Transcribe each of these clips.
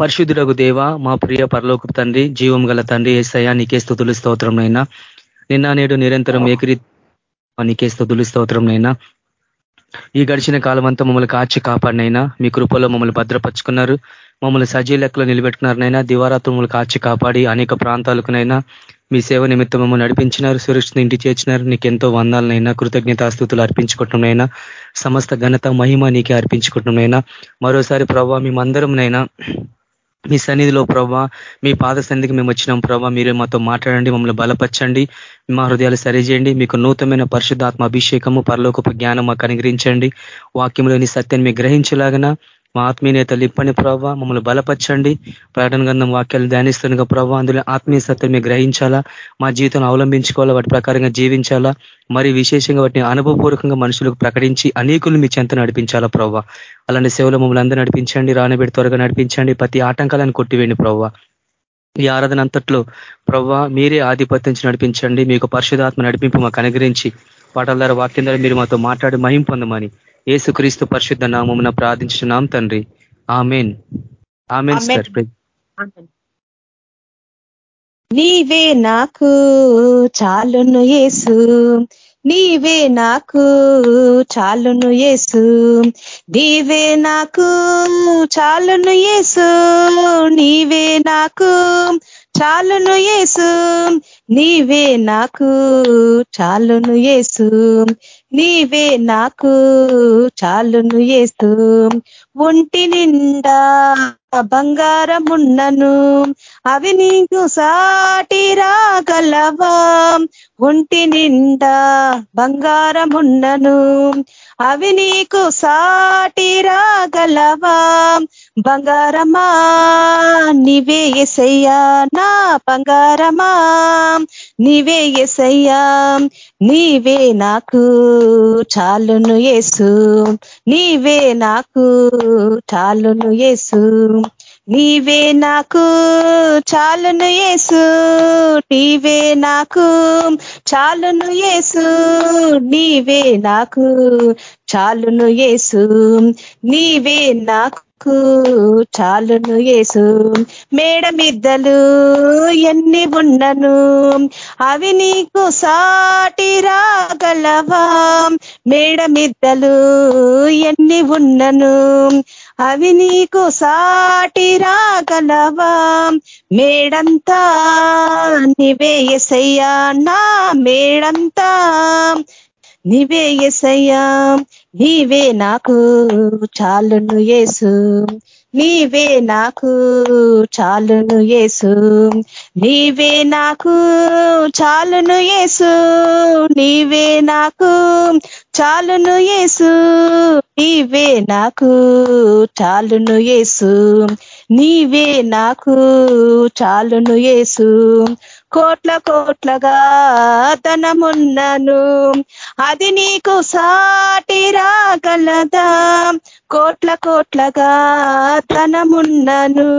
పరిశుద్ధుడగు దేవ మా ప్రియ పరలోక తండ్రి జీవం గల తండ్రి ఏసయ్యా నీకే స్థుతులు స్తోత్రంనైనా నిన్న నేడు నిరంతరం ఏకరీ నీకే స్థుతులు స్తోత్రంనైనా ఈ గడిచిన కాలం అంతా మమ్మల్ని కాచి కాపాడినైనా. మీ కృపలో మమ్మల్ని భద్రపరుచుకున్నారు. మమ్మల్ని సజీ లెక్కలో నిలబెట్టుకున్నారనైనా. దివారాత్రులు కాచి కాపాడి అనేక ప్రాంతాలకునైనా మీ సేవ నిమిత్తం మమ్మల్ని నడిపించినారు సురక్షిత ఇంటి చేర్చినారు. నీకు ఎంతో వందాలనైనా కృతజ్ఞతాస్థుతులు అర్పించుకుంటున్నాయినా సమస్త ఘనత మహిమ నీకే అర్పించుకుంటున్నాయినా మరోసారి ప్రభావ మేమందరంనైనా మీ సన్నిధిలో ప్రభా మీ పాద సన్నిధికి మేము వచ్చినాం ప్రభా. మీరు మాతో మాట్లాడండి మమ్మల్ని బలపరచండి మా హృదయాలు సరిచేయండి. మీకు నూతనమైన పరిశుద్ధాత్మ అభిషేకము పరలోకపు జ్ఞానం మాకు అనుగ్రహించండి. వాక్యంలోని సత్యాన్ని మీకు గ్రహించలాగన మా ఆత్మీయతలు ఇప్పని ప్రభావ మమ్మల్ని బలపరచండి. ప్రకటన గంధం వాక్యాలు ధ్యానిస్తుండగా ప్రభావ అందులో ఆత్మీయ సత్యం మీరు గ్రహించాలా? మా జీవితం అవలంబించుకోవాలా? వాటి ప్రకారంగా జీవించాలా? మరి విశేషంగా వాటిని అనుభవపూర్వకంగా మనుషులకు ప్రకటించి అనేకులు మీ చెంత నడిపించాలా ప్రభావ అలాంటి సేవలు మమ్మల్ని అందరూ నడిపించండి రానబెడి త్వరగా నడిపించండి ప్రతి ఆటంకాలను కొట్టివేయండి ప్రభావ ఈ ఆరాధన అంతట్లో ప్రవ్వ మీరే ఆధిపత్యం నడిపించండి మీకు పరిశుధాత్మ నడిపింపు మాకు అనుగ్రహించి పాటల ద్వారా వాక్యం ద్వారా మీరు మాతో మాట్లాడి మహిం పొందమని. ఏసుక్రీస్తు పరిశుద్ధ నామమున ప్రార్థించున్నాం తండ్రి. ఆమెన్. Amen sir. నీవే నాకు చాలును ఏసు నీవే నాకు చాలును ఏసు నీవే నాకు చాలును ఏసు నీవే నాకు చాలును ఏసు నీవే నాకు చాలును ఏసు నీవే నాకు చాలును ఏసు ఒంటి నిండా బంగారమున్నను అవి నీకు సాటి రాగలవా? ఒంటి నిండా బంగారమున్నను అవి నీకు సాటి రాగలవా? బంగారమా నీవే ఎసయ్యా నా బంగారమా నీవే ఎసయ్యా నీవే నాకు చాలును ఏసు నీవే నాకు చాలును ఏసు నీవే నాకు చాలును ఏసు నీవే నాకు చాలును ఏసు నీవే నాకు చాలును ఏసు నీవే నాకు చాలును ఏసు మేడమిద్దలు ఎన్ని ఉన్నను? అవి నీకు సాటి రాగలవా? మేడమిద్దలు ఎన్ని ఉన్నను? అవి నీకు సాటి రాగలవా? మేడంతా నివేయసయ్యా నా మేడంతా నీవే ఎసయ్యా నీవే నాకు చాలును ఏసు నీవే నాకు చాలును ఏసు నీవే నాకు చాలును ఏసు నీవే నాకు చాలును ఏసు నీవే నాకు చాలును ఏసు నీవే నాకు చాలును ఏసు కోట్ల కోట్లగా ధనమున్నను అది నీకు సాటి రాగలదా? కోట్ల కోట్లగా ధనమున్నను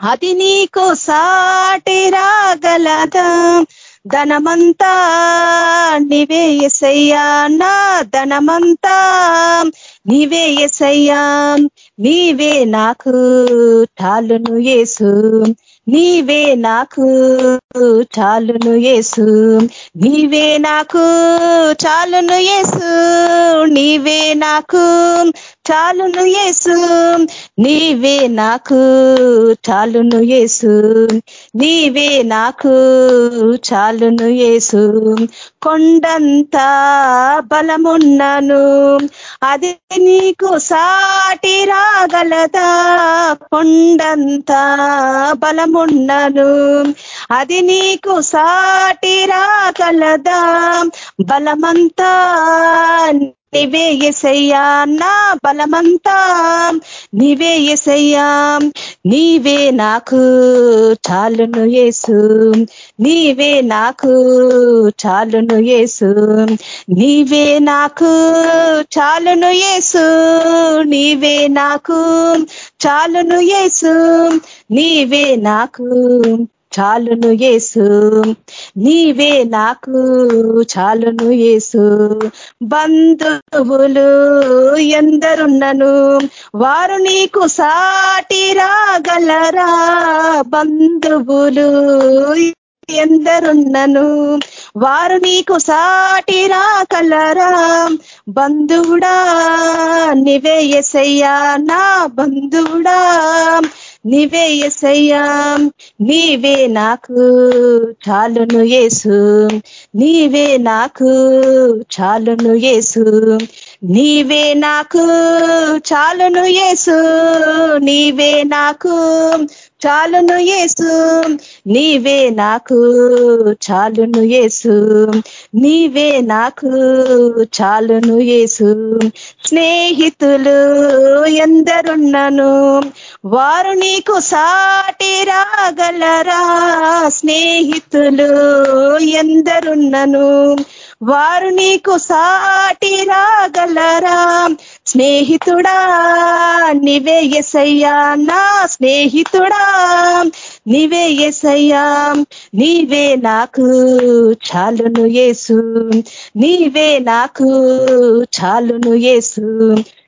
అది నీకు సాటి రాగలదా? ధనమంతా నీవే ఎసయ్యా నా ధనమంతా నీవే ఎసయ్యా నీవే నాకు టాలును ఏసు నీవే నాకు చాలును ఏసు నీవే నాకు చాలును ఏసు నీవే నాకు చాలును ఏసు నీవే నాకు చాలును ఏసు నీవే నాకు చాలును ఏసు కొండంత బలమున్నను అది నీకు సాటి రాగలదా? కొండంత బలమున్నను అది నీకు సాటి రాగలదా? బలమంతా నీవే ఎసయ్యా నా బలమంతా. నీవే ఎసయ్యా నీవే నాకు చాలును ఏసు నీవే నాకు చాలును ఏసు నీవే నాకు చాలును ఏసు నీవే నాకు చాలును ఏసు నీవే నాకు చాలును యేసు. నీవే నాకు చాలును యేసు. బంధువులు ఎందరున్నను? వారు నీకు సాటి రాగలరా? బంధువులు ఎందరున్నను? వారు నీకు సాటి రాగలరా? బంధువుడా నివే ఎసయ్యా నా బంధువుడా. నీవే ఎసయ్యా నీవే నాకు చాలును ఏసు నీవే నాకు చాలును ఏసు నీవే నాకు చాలును ఏసు నీవే నాకు చాలును యేసు నీవే నాకు చాలును యేసు. నీవే నాకు చాలును యేసు. స్నేహితులు ఎందరున్నను వారు నీకు సాటి రాగలరా? స్నేహితులు ఎందరున్నను వారు నీకు సాటి రాగలరా? స్నేహితుడా నివే ఎసయ్యా నా స్నేహితుడా నీవే ఎసయ్యా నీవే నాకు చాలును ఏసు నీవే నాకు చాలును ఏసు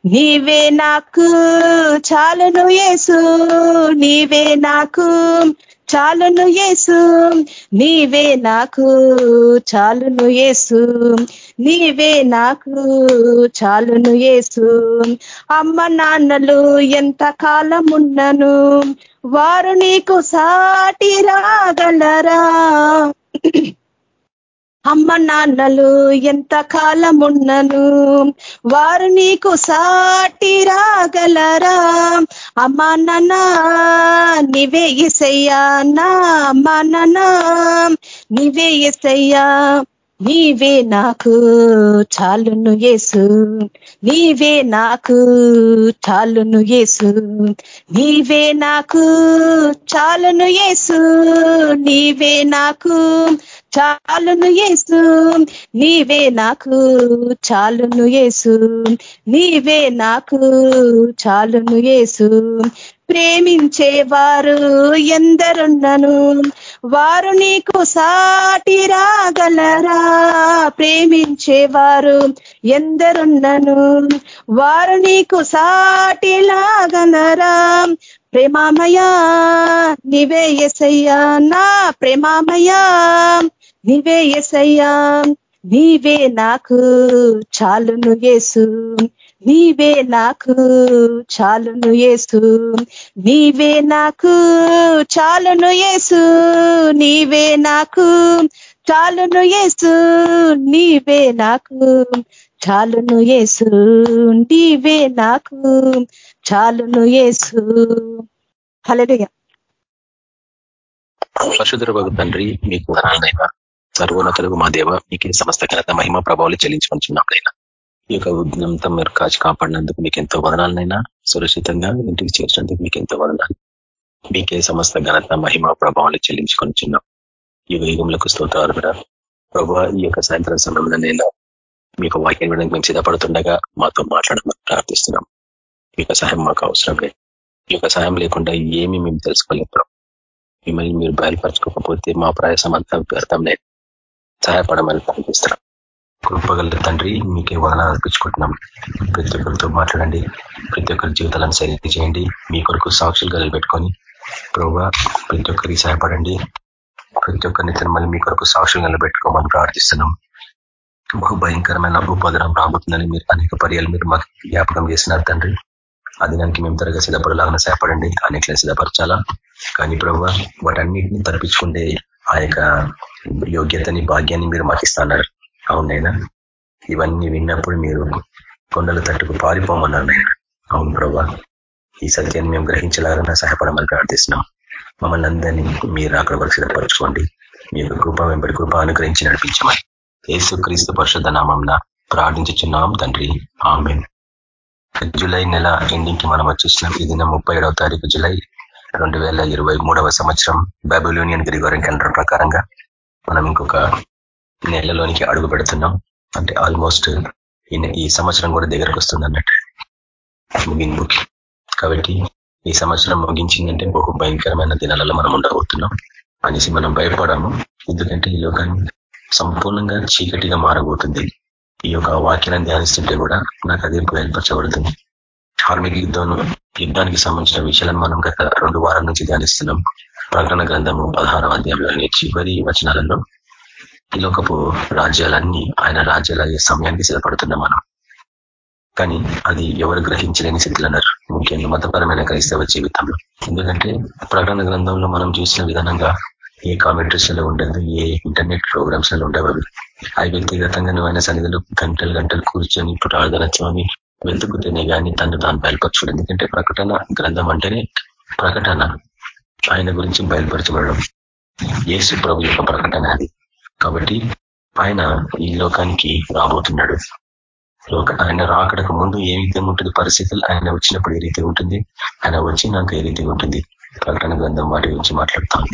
నీవే నాకు చాలును ఏసు నీవే నాకు చాలును యేసు నీవే నాకు చాలును యేసు నీవే నాకు చాలును యేసు. అమ్మ నాన్నలు ఎంత కాలం ఉన్నను వారు నీకు సాటి రాగలరా? అమ్మ నాన్నలు ఎంత కాలం ఉన్నను వారు నీకు సాటి రాగలరా? అమ్మ నాన్న నివే ఇసయ్యా నా అమ్మ నాన్న నివే ఇసయ్యా నీవే నాకు చాలును యేసు. నీవే నాకు చాలును యేసు. నీవే నాకు చాలును యేసు. నీవే నాకు చాలును యేసు. నీవే నాకు చాలును యేసు. నీవే నాకు చాలును యేసు. ప్రేమించేవారు ఎందరున్నను? వారు నీకు సాటి రాగలరా? ప్రేమించేవారు ఎందరున్నను? వారు నీకు సాటి లాగలరా? ప్రేమామయా నివే ఎసయ్యా నా ప్రేమామయా నివే ఎసయ్యా నీవే నాకు చాలును యేసు. నీవే నాకు చాలును ఏసు నీవే నాకు చాలును ఏసు నీవే నాకు చాలును ఏసు నీవే నాకు చాలును ఏసు నీవే నాకు చాలును ఏసు హలలుగా పశుధర భగు తండ్రి మీకు వరాలైనా సర్వోన్నతులకు మా దేవ మీకు సమస్త ఘనత మహిమ ప్రభావాలు చెల్లించుకుంటున్నాంనైనా ఈ యొక్క ఉద్యమంతో మీరు కాచి కాపాడినందుకు మీకు ఎంతో వదనాలనైనా సురక్షితంగా ఇంటికి చేర్చినందుకు మీకు ఎంతో వదనాలు. మీకే సమస్త ఘనత మహిమ ప్రభావాలు చెల్లించుకొని చిన్నాం యుగ యుగములకు స్తోత్రాలు కూడా ప్రభు ఈ యొక్క సాయంత్రం సమయంలో నేను మీకు వాక్యం వినడానికి మేము సిద్ధపడుతుండగా మాతో మాట్లాడమని ప్రార్థిస్తున్నాం. మీ యొక్క సహాయం మాకు అవసరం లేదు. ఈ యొక్క సహాయం లేకుండా ఏమి మేము తెలుసుకోలేము మిమ్మల్ని మీరు బయలుపరచుకోకపోతే మా ప్రయాసం అంతా వ్యర్థం లేదు. సహాయపడమని ప్రార్థిస్తున్నాం. కృపగల తండ్రి మీకే వదనాలు అర్పించుకుంటున్నాం. ప్రతి ఒక్కరితో మాట్లాడండి ప్రతి ఒక్కరి జీవితాలను సరిగ్గా చేయండి మీ కొరకు సాక్షులు గదులు పెట్టుకొని ప్రతి ఒక్కరికి సహాయపడండి. ప్రతి ఒక్కరిని మళ్ళీ మీ కొరకు సాక్షులు నిలబెట్టుకోమని ప్రార్థిస్తున్నాం. బహు భయంకరమైన ఉపద్రవం రాబోతుందని మీరు అనేక పర్యాలు మీరు మాకు జ్ఞాపకం చేసినారు తండ్రి. అదినానికి మేము త్వరగా సిద్ధపడలాగా సహాయపడండి అనేకలను సిద్ధపరచాలా. కానీ ప్రభు వాటన్నిటిని తప్పించుకుంటే ఆ యొక్క యోగ్యతని భాగ్యాన్ని మీరు మాకు ఇస్తున్నారు అవునైనా? ఇవన్నీ విన్నప్పుడు మీరు కొండల తట్టుకు పారిపోమన్నారు నాయన. అవును ప్రభా. ఈ సత్యాన్ని మేము గ్రహించలాగా సహాయపడమని ప్రార్థిస్తున్నాం. మమ్మల్ని అందరినీ మీరు అక్కడ వరకు సిద్ధపరచుకోండి. మీ యొక్క కృప వెంబడి కృప అనుగ్రహించి నడిపించమని. యేసు క్రీస్తు పరిషత్ నామంన ప్రార్థించుచున్నాం తండ్రి. ఆమె జూలై నెల ఎండింగ్కి మనం వచ్చేసినాం ఇది ముప్పై ఏడవ తారీఖు జులై రెండు వేల ఇరవై మూడవ సంవత్సరం. బైబులోనియన్ గ్రిగోరియన్ క్యాలెండర్ ప్రకారంగా మనం ఇంకొక నెలలోనికి అడుగు పెడుతున్నాం. అంటే ఆల్మోస్ట్ ఈ సంవత్సరం కూడా దగ్గరకు వస్తుంది అన్నట్టు. ముగింపుకి కాబట్టి ఈ సంవత్సరం ముగించిందంటే బహు భయంకరమైన దినాలలో మనం ఉండబోతున్నాం. అనేసి మనం భయపడము. ఎందుకంటే ఈ లోకాన్ని సంపూర్ణంగా చీకటిగా మారబోతుంది. ఈ యొక్క వాక్యాన్ని ధ్యానిస్తుంటే కూడా నాకు అదే బయలుపరచబడుతుంది కార్మిక యుద్ధం యుద్ధానికి సంబంధించిన విషయాలను మనం గత రెండు వారాల నుంచి ధ్యానిస్తున్నాం. ప్రకటన గ్రంథము పదహారవ అధ్యాయంలోని చివరి వచనాలలో ఈ లోకపు రాజ్యాలన్నీ ఆయన రాజ్యాల సమయానికి సిద్ధపడుతున్నాం మనం. కానీ అది ఎవరు గ్రహించలేని స్థితిలో అన్నారు ముఖ్యంగా మతపరమైన క్రైస్తవ జీవితంలో. ఎందుకంటే ప్రకటన గ్రంథంలో మనం చూసిన విధానంగా ఏ కామెంటరీస్లో ఉండదు ఏ ఇంటర్నెట్ ప్రోగ్రామ్స్లో ఉండవు. అవి అవి వ్యక్తిగతంగా ఆయన సందిదలు గంటలు గంటలు కూర్చొని ప్రార్థన స్వామి వెతుకుతేనే కానీ తను తాను బయలుపరచుడు. ఎందుకంటే ప్రకటన గ్రంథం అంటేనే ప్రకటన. ఆయన గురించి బయలుపరచబడడం. ఏసు ప్రభు యొక్క ప్రకటన అది. కాబట్టి ఆయన ఈ లోకానికి రాబోతున్నాడు. లోక ఆయన రాకడకు ముందు ఏ విధంగా ఉంటుంది పరిస్థితులు? ఆయన వచ్చినప్పుడు ఏ రీతి ఉంటుంది? ఆయన వచ్చినాక ఏ రీతి ఉంటుంది? ప్రకటన గ్రంథం వాటి గురించి మాట్లాడతాం.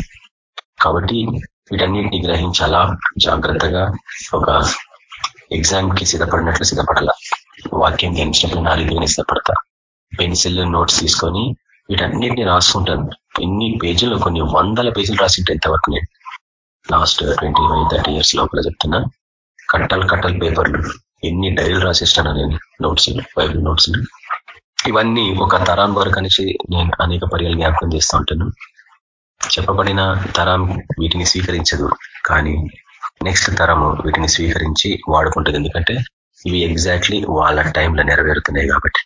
కాబట్టి వీటన్నిటిని గ్రహించాలా? జాగ్రత్తగా ఒక ఎగ్జామ్కి సిద్ధపడినట్లు సిద్ధపడాల? వాక్యం ధ్యానించినప్పుడు నాలుగు సిద్ధపడతా. పెన్సిల్ నోట్స్ తీసుకొని వీటన్నిటిని రాసుకుంటాను. ఎన్ని పేజీలు కొన్ని వందల పేజీలు రాసింటే ఎంతవరకు నేను. Last twenty five thirty years లోపల చెప్తున్నా కట్టలు కట్టలు పేపర్లు ఎన్ని డైరీలు రాసిస్తాను నేను? నోట్స్ బైబుల్ నోట్స్ ఇవన్నీ ఒక తరాన్ వరకు అనేసి నేను అనేక పర్యాలు జ్ఞాపకం చేస్తూ ఉంటాను. చెప్పబడిన తరం వీటిని స్వీకరించదు కానీ నెక్స్ట్ తరము వీటిని స్వీకరించి వాడుకుంటుంది. ఎందుకంటే ఇవి ఎగ్జాక్ట్లీ వాళ్ళ టైంలో నెరవేరుతున్నాయి కాబట్టి.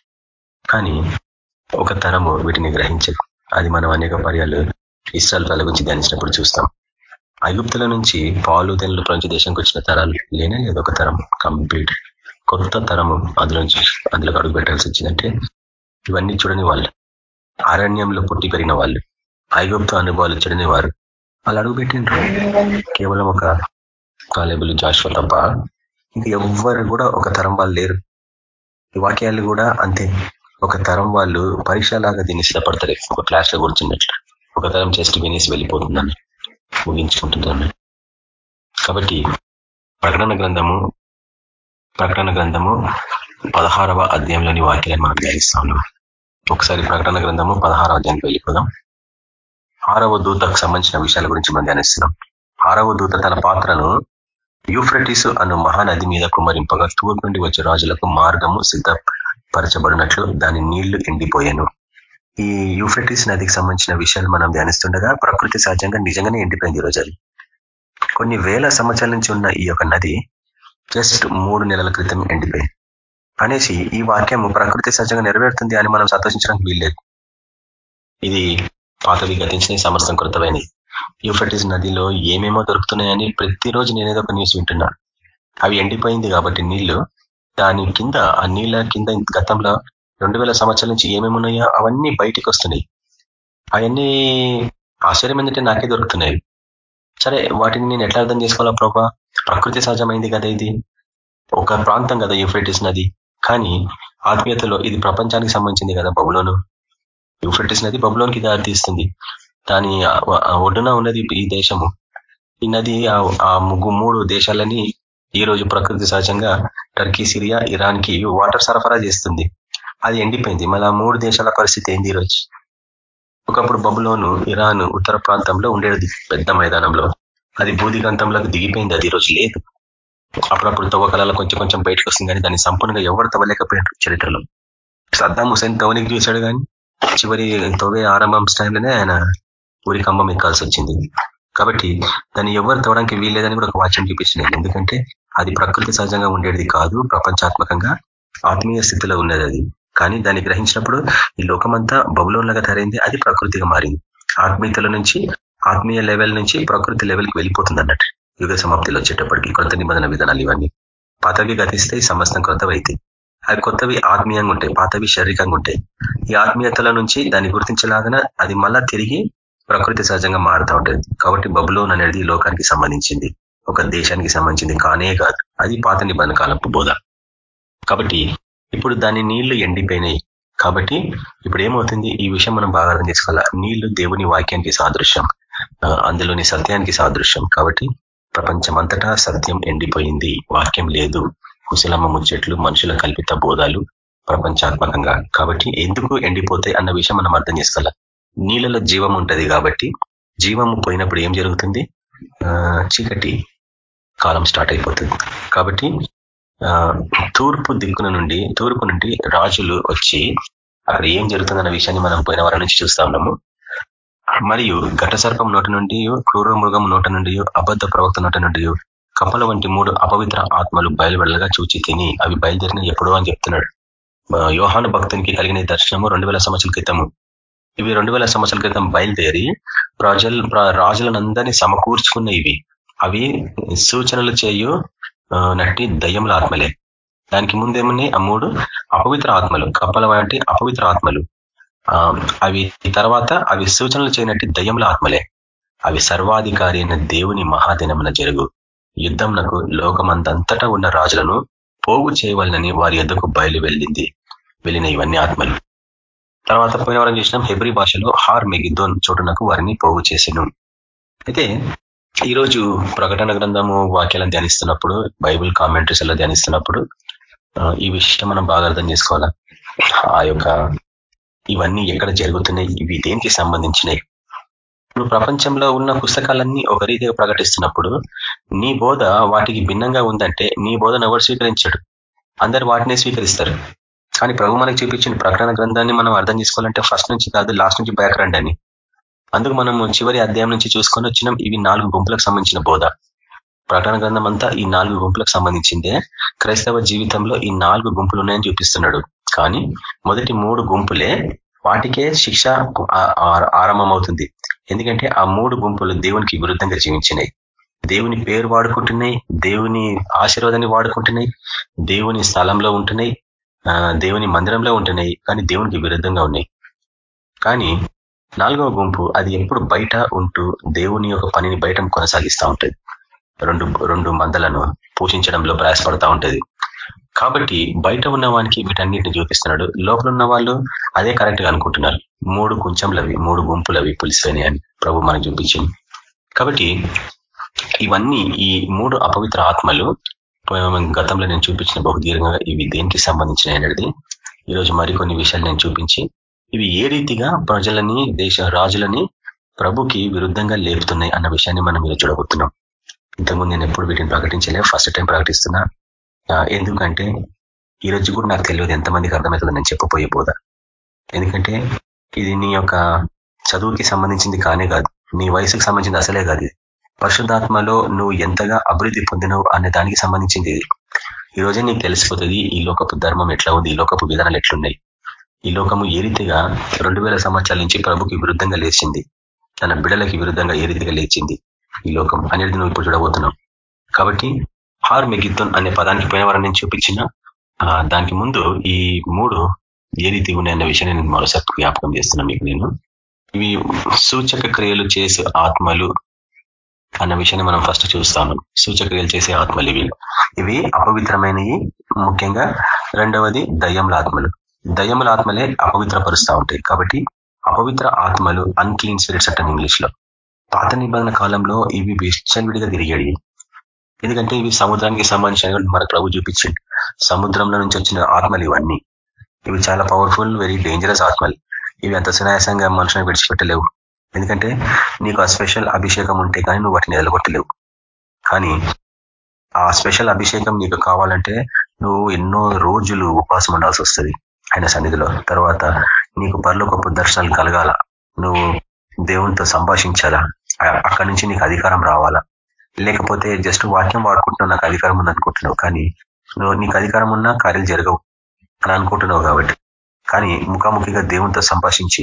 కానీ ఒక తరము వీటిని గ్రహించదు. అది మనం అనేక పర్యాలు ఇస్రాల్ తల గురించి ధ్యానించినప్పుడు చూస్తాం. ఐగుప్తుల నుంచి పాలు తెల్లు ప్రపంచ దేశంకి వచ్చిన తరాలు లేనే లేదు. ఒక తరం కంప్లీట్ కొత్త తరము అందులోంచి అందులోకి అడుగు పెట్టాల్సి వచ్చిందంటే ఇవన్నీ చూడని వాళ్ళు అరణ్యంలో పుట్టి పెరిగిన వాళ్ళు ఐగుప్తు అనుభవాలు చూడని వారు వాళ్ళు అడుగు పెట్టిండ్రు. కేవలం ఒక కాలేబుల్ జాషువా తప్ప ఎవ్వరు కూడా ఒక తరం వాళ్ళు లేరు. ఈ వాక్యాలు కూడా అంతే. ఒక తరం వాళ్ళు పరీక్షలాగా దీన్ని ఇష్టపడతారు ఒక క్లాస్లో కూర్చున్నట్లు. ఒక తరం చెస్ట్ వినేసి వెళ్ళిపోతుందని. ముగించుకుంటుందని కాబట్టి ప్రకటన గ్రంథము ప్రకటన గ్రంథము పదహారవ అధ్యాయంలోని వాక్యాలను మనం ధ్యానిస్తా ఉన్నాం ఒకసారి ప్రకటన గ్రంథము పదహారవ అధ్యాయానికి వెళ్ళిపోదాం. ఆరవ దూతకు సంబంధించిన విషయాల గురించి మనం ధ్యానిస్తున్నాం. ఆరవ దూత తన పాత్రను యూఫ్రటిస్ అను మహానది మీద కుమరింపగా తూర్పు నుండి వచ్చే రాజులకు మార్గము సిద్ధపరచబడినట్లు దాని నీళ్ళు ఎండిపోయాను. ఈ యూఫ్రటిస్ నదికి సంబంధించిన విషయాలు మనం ధ్యానిస్తుండగా ప్రకృతి సహజంగా నిజంగానే ఎండిపోయింది ఈరోజు అది కొన్ని వేల సంవత్సరాల నుంచి ఉన్న ఈ యొక్క నది జస్ట్ మూడు నెలల క్రితం ఎండిపోయింది. అనేసి ఈ వాక్యం ప్రకృతి సహజంగా నెరవేరుతుంది అని మనం సంతోషించడానికి వీల్లేదు. ఇది పాతవి గతించిన సమస్తం కృతమైనది. యూఫ్రటిస్ నదిలో ఏమేమో దొరుకుతున్నాయని ప్రతిరోజు నేనేదో ఒక న్యూస్ వింటున్నాను. అవి ఎండిపోయింది కాబట్టి నీళ్ళు దాని కింద ఆ నీళ్ళ కింద గతంలో రెండు వేల సంవత్సరాల నుంచి ఏమేమి ఉన్నాయో అవన్నీ బయటికి వస్తున్నాయి. అవన్నీ ఆశ్చర్యం ఏంటంటే నాకే దొరుకుతున్నాయి. సరే వాటిని నేను ఎట్లా అర్థం చేసుకోవాలా ప్రభా? ప్రకృతి సహజమైంది కదా ఇది. ఒక ప్రాంతం కదా యూఫ్రెటిస్ నది. కానీ ఆత్మీయతలో ఇది ప్రపంచానికి సంబంధించింది కదా బబులోను. యూఫ్రెటిస్ నది బబులోనికి దారి తీస్తుంది. దాని ఒడ్డున ఉన్నది ఈ దేశము. ఈ నది ఆ ముగ్గు మూడు దేశాలని ఈ రోజు ప్రకృతి సహజంగా టర్కీ సిరియా ఇరాన్కి వాటర్ సరఫరా చేస్తుంది. అది ఎండిపోయింది. మళ్ళీ మూడు దేశాల పరిస్థితి ఏంది ఈరోజు? ఒకప్పుడు బబులోను ఇరాన్ ఉత్తర ప్రాంతంలో ఉండేది పెద్ద మైదానంలో. అది బూదిగంతంలోకి దిగిపోయింది అది ఈరోజు లేదు. అప్పుడప్పుడు తవ్వకాలలో కొంచెం కొంచెం బయటకు వస్తుంది కానీ దాన్ని సంపూర్ణంగా ఎవరు తవ్వలేకపోయారు చరిత్రలో. సద్దాం హుసేన్ తవ్వనికి చూశాడు కానీ చివరి తవ్వే ఆరంభం టైంలోనే ఆయన ఊరి కంబం ఎక్కాల్సి వచ్చింది. కాబట్టి దాన్ని ఎవరు తవ్వడానికి వీల్లేదని కూడా ఒక వాచ్యం చూపించినాయి ఎందుకంటే అది ప్రకృతి సహజంగా ఉండేది కాదు ప్రపంచాత్మకంగా ఆత్మీయ స్థితిలో ఉన్నది అది. కానీ దాన్ని గ్రహించినప్పుడు ఈ లోకమంతా బబులోన్లాగా తరైంది అది ప్రకృతిగా మారింది. ఆత్మీయతల నుంచి ఆత్మీయ లెవెల్ నుంచి ప్రకృతి లెవెల్కి వెళ్ళిపోతుంది అన్నట్టు. యుగ సమాప్తిలో వచ్చేటప్పటికి కొత్త నిబంధన విధానాలు ఇవన్నీ. పాతవి గతిస్తే సమస్తం కొత్తవైతే అవి కొత్తవి ఆత్మీయంగా ఉంటాయి పాతవి శారీరకంగా ఉంటాయి. ఈ ఆత్మీయతల నుంచి దాన్ని గుర్తించలాగానే అది మళ్ళా తిరిగి ప్రకృతి సహజంగా మారుతూ ఉంటుంది. కాబట్టి బబులోన్ అనేది లోకానికి సంబంధించింది. ఒక దేశానికి సంబంధించింది కానే కాదు. అది పాత నిబంధన కాలపు బోధ. కాబట్టి ఇప్పుడు దాని నీళ్ళు ఎండిపోయినాయి. కాబట్టి ఇప్పుడు ఏమవుతుంది? ఈ విషయం మనం బాగా అర్థం చేసుకోవాలి? నీళ్ళు దేవుని వాక్యానికి సాదృశ్యం. అందులోని సత్యానికి సాదృశ్యం. కాబట్టి ప్రపంచమంతటా సత్యం ఎండిపోయింది. వాక్యం లేదు. కుశలమ్మ ముచ్చట్లు మనుషుల కల్పిత బోధాలు ప్రపంచాత్మకంగా. కాబట్టి ఎందుకు ఎండిపోతాయి అన్న విషయం మనం అర్థం చేసుకోవాలి? నీళ్ళలో జీవం ఉంటుంది కాబట్టి జీవము పోయినప్పుడు ఏం జరుగుతుంది? చీకటి కాలం స్టార్ట్ అయిపోతుంది. కాబట్టి తూర్పు దిక్కున నుండి తూర్పు నుండి రాజులు వచ్చి అక్కడ ఏం జరుగుతుందన్న విషయాన్ని మనం పోయిన వారి నుంచి చూస్తా ఉన్నాము. మరియు ఘటసర్పం నోట నుండి క్రూర మృగం నోట నుండి అబద్ధ ప్రవక్త నోట నుండి కపల వంటి మూడు అపవిత్ర ఆత్మలు బయలువెళ్ళగా చూచి తిని అవి బయలుదేరిన ఎప్పుడో అని చెప్తున్నాడు. యోహాను భక్తునికి కలిగిన దర్శనము రెండు వేల సంవత్సరాల క్రితము. ఇవి రెండు వేల సంవత్సరాల క్రితం బయలుదేరి ప్రజలు రాజులనందరినీ సమకూర్చుకున్న ఇవి. అవి సూచనలు చేయు నటి దయ్యముల ఆత్మలే. దానికి ముందేమున్నాయి? ఆ మూడు అపవిత్ర ఆత్మలు కప్పల వంటి అపవిత్ర ఆత్మలు. అవి తర్వాత అవి సూచనలు చేయనట్టు దయ్యముల ఆత్మలే. అవి సర్వాధికారి అయిన దేవుని మహాదినమున జరుగు. యుద్ధంనకు లోకమందంతటా ఉన్న రాజులను పోగు చేయవాలని వారి ఎద్దకు బయలు వెళ్ళింది. వెళ్ళిన ఇవన్నీ ఆత్మలు. తర్వాత పోయిన వారం చూసినాం హెబ్రి భాషలో హార్ మెగిద్దోన్ చోటునకు వారిని పోగు చేసాను. అయితే ఈరోజు ప్రకటన గ్రంథము వాక్యాలను ధ్యానిస్తున్నప్పుడు బైబిల్ కామెంటరీస్ ఎలా ధ్యానిస్తున్నప్పుడు ఈ విషయం మనం బాగా అర్థం చేసుకోవాలా? ఆ యొక్క ఇవన్నీ ఎక్కడ జరుగుతున్నాయి ఇవి దేనికి సంబంధించినవి నువ్వు ప్రపంచంలో ఉన్న పుస్తకాలన్నీ ఒక రీతిగా ప్రకటిస్తున్నప్పుడు నీ బోధ వాటికి భిన్నంగా ఉందంటే నీ బోధను ఎవరు స్వీకరించాడు? అందరు వాటినే స్వీకరిస్తారు. కానీ ప్రభు మనకు చూపించిన ప్రకటన గ్రంథాన్ని మనం అర్థం చేసుకోవాలంటే ఫస్ట్ నుంచి కాదు లాస్ట్ నుంచి బ్యాక్ రండి అని. అందుకు మనం చివరి అధ్యాయం నుంచి చూసుకొని వచ్చినాం. ఇవి నాలుగు గుంపులకు సంబంధించిన బోధ. ప్రకటన గ్రంథం అంతా ఈ నాలుగు గుంపులకు సంబంధించిందే. క్రైస్తవ జీవితంలో ఈ నాలుగు గుంపులు ఉన్నాయని చూపిస్తున్నాడు. కానీ మొదటి మూడు గుంపులే వాటికే శిక్ష ఆరంభమవుతుంది. ఎందుకంటే ఆ మూడు గుంపులు దేవునికి విరుద్ధంగా జీవించినాయి. దేవుని పేరు వాడుకుంటున్నాయి దేవుని ఆశీర్వాదాన్ని వాడుకుంటున్నాయి దేవుని స్థలంలో ఉంటున్నాయి దేవుని మందిరంలో ఉంటున్నాయి కానీ దేవునికి విరుద్ధంగా ఉన్నాయి. కానీ నాలుగవ గుంపు అది ఎప్పుడు బయట ఉంటూ దేవుని యొక్క పనిని బయట కొనసాగిస్తూ ఉంటుంది. రెండు రెండు మందలను పోషించడంలో ప్రయాసపడతా ఉంటుంది. కాబట్టి బయట ఉన్న వానికి వీటన్నిటిని చూపిస్తున్నాడు. లోపల ఉన్న వాళ్ళు అదే కరెక్ట్గా అనుకుంటున్నారు. మూడు కొంచెంలవి మూడు గుంపులవి పులిసిపోయినాయి అని ప్రభు మనకు చూపించింది. కాబట్టి ఇవన్నీ ఈ మూడు అపవిత్ర ఆత్మలు గతంలో నేను చూపించిన బహుదీర్ఘంగా ఇవి దేనికి సంబంధించిన అనేది. ఈరోజు మరికొన్ని విషయాలు నేను చూపించి ఇవి ఏ రీతిగా ప్రజలని దేశ రాజులని ప్రభుకి విరుద్ధంగా లేపుతున్నాయి అన్న విషయాన్ని మనం మీరు చూడబోతున్నాం. ఇంతకుముందు నేను ఎప్పుడు వీటిని ప్రకటించలే. First time ప్రకటిస్తున్నా. ఎందుకంటే ఈ రోజు కూడా నాకు తెలియదు ఎంతమందికి అర్థమవుతుంది నేను చెప్పబోయే బోధ. ఎందుకంటే ఇది నీ యొక్క చదువుకి సంబంధించింది కానే కాదు. నీ వయసుకు సంబంధించింది అసలే కాదు ఇది. పరిశుద్ధాత్మలో నువ్వు ఎంతగా అభివృద్ధి పొందినవు అనే దానికి సంబంధించింది ఇది. ఈ రోజే నీకు తెలిసిపోతుంది ఈ లోకపు ధర్మం ఎట్లా ఉంది ఈ లోకపు విధానాలు ఎట్లున్నాయి. ఈ లోకము ఏ రీతిగా రెండు వేల సంవత్సరాల నుంచి ప్రభుకి విరుద్ధంగా లేచింది? తన బిడలకి విరుద్ధంగా ఏ రీతిగా లేచింది? ఈ లోకం అనేది నువ్వు ఇప్పుడు చూడబోతున్నావు. కాబట్టి హార్ మెగిద్దోన్ అనే పదానికి పోయిన వారిని నేను చూపించిన. దానికి ముందు ఈ మూడు ఏ రీతి ఉన్నాయన్న విషయాన్ని నేను మరోసారి జ్ఞాపకం చేస్తున్నాను మీకు నేను. ఇవి సూచక క్రియలు చేసే ఆత్మలు అన్న విషయాన్ని మనం ఫస్ట్ చూస్తాము. సూచక్రియలు చేసే ఆత్మలు ఇవి. ఇవి అపవిత్రమైనవి. ముఖ్యంగా రెండవది దయ్యంల ఆత్మలు. దయ్యముల ఆత్మలే అపవిత్రపరుస్తూ ఉంటాయి. కాబట్టి అపవిత్ర ఆత్మలు అన్క్లీన్ స్పిరిట్స్ అంటాం ఇంగ్లీష్లో. పాత నిబంధన కాలంలో ఇవి విచ్చలవిడిగా తిరిగాయి. ఎందుకంటే ఇవి సముద్రానికి సంబంధించిన మన ప్రభు చూపించింది సముద్రంలో నుంచి వచ్చిన ఆత్మలు ఇవన్నీ. ఇవి చాలా పవర్ఫుల్ వెరీ డేంజరస్ ఆత్మలు. ఇవి అంత సునాయాసంగా మనుషులను విడిచిపెట్టలేవు. ఎందుకంటే నీకు ఆ స్పెషల్ అభిషేకం ఉంటే కానీ నువ్వు వాటిని ఎదగొట్టలేవు కానీ ఆ స్పెషల్ అభిషేకం నీకు కావాలంటే నువ్వు ఎన్నో రోజులు ఉపవాసం ఉండాల్సి వస్తుంది. ఆయన సన్నిధిలో. తర్వాత నీకు గొప్ప దర్శనాలు కలగాల. నువ్వు దేవునితో సంభాషించాలా? అక్కడి నుంచి నీకు అధికారం రావాలా? లేకపోతే జస్ట్ వాక్యం వాడుకుంటున్నావు నాకు అధికారం ఉంది అనుకుంటున్నావు. కానీ నువ్వు నీకు అధికారం ఉన్నా కార్యాలు జరగవు అని అనుకుంటున్నావు కాబట్టి. కానీ ముఖాముఖిగా దేవునితో సంభాషించి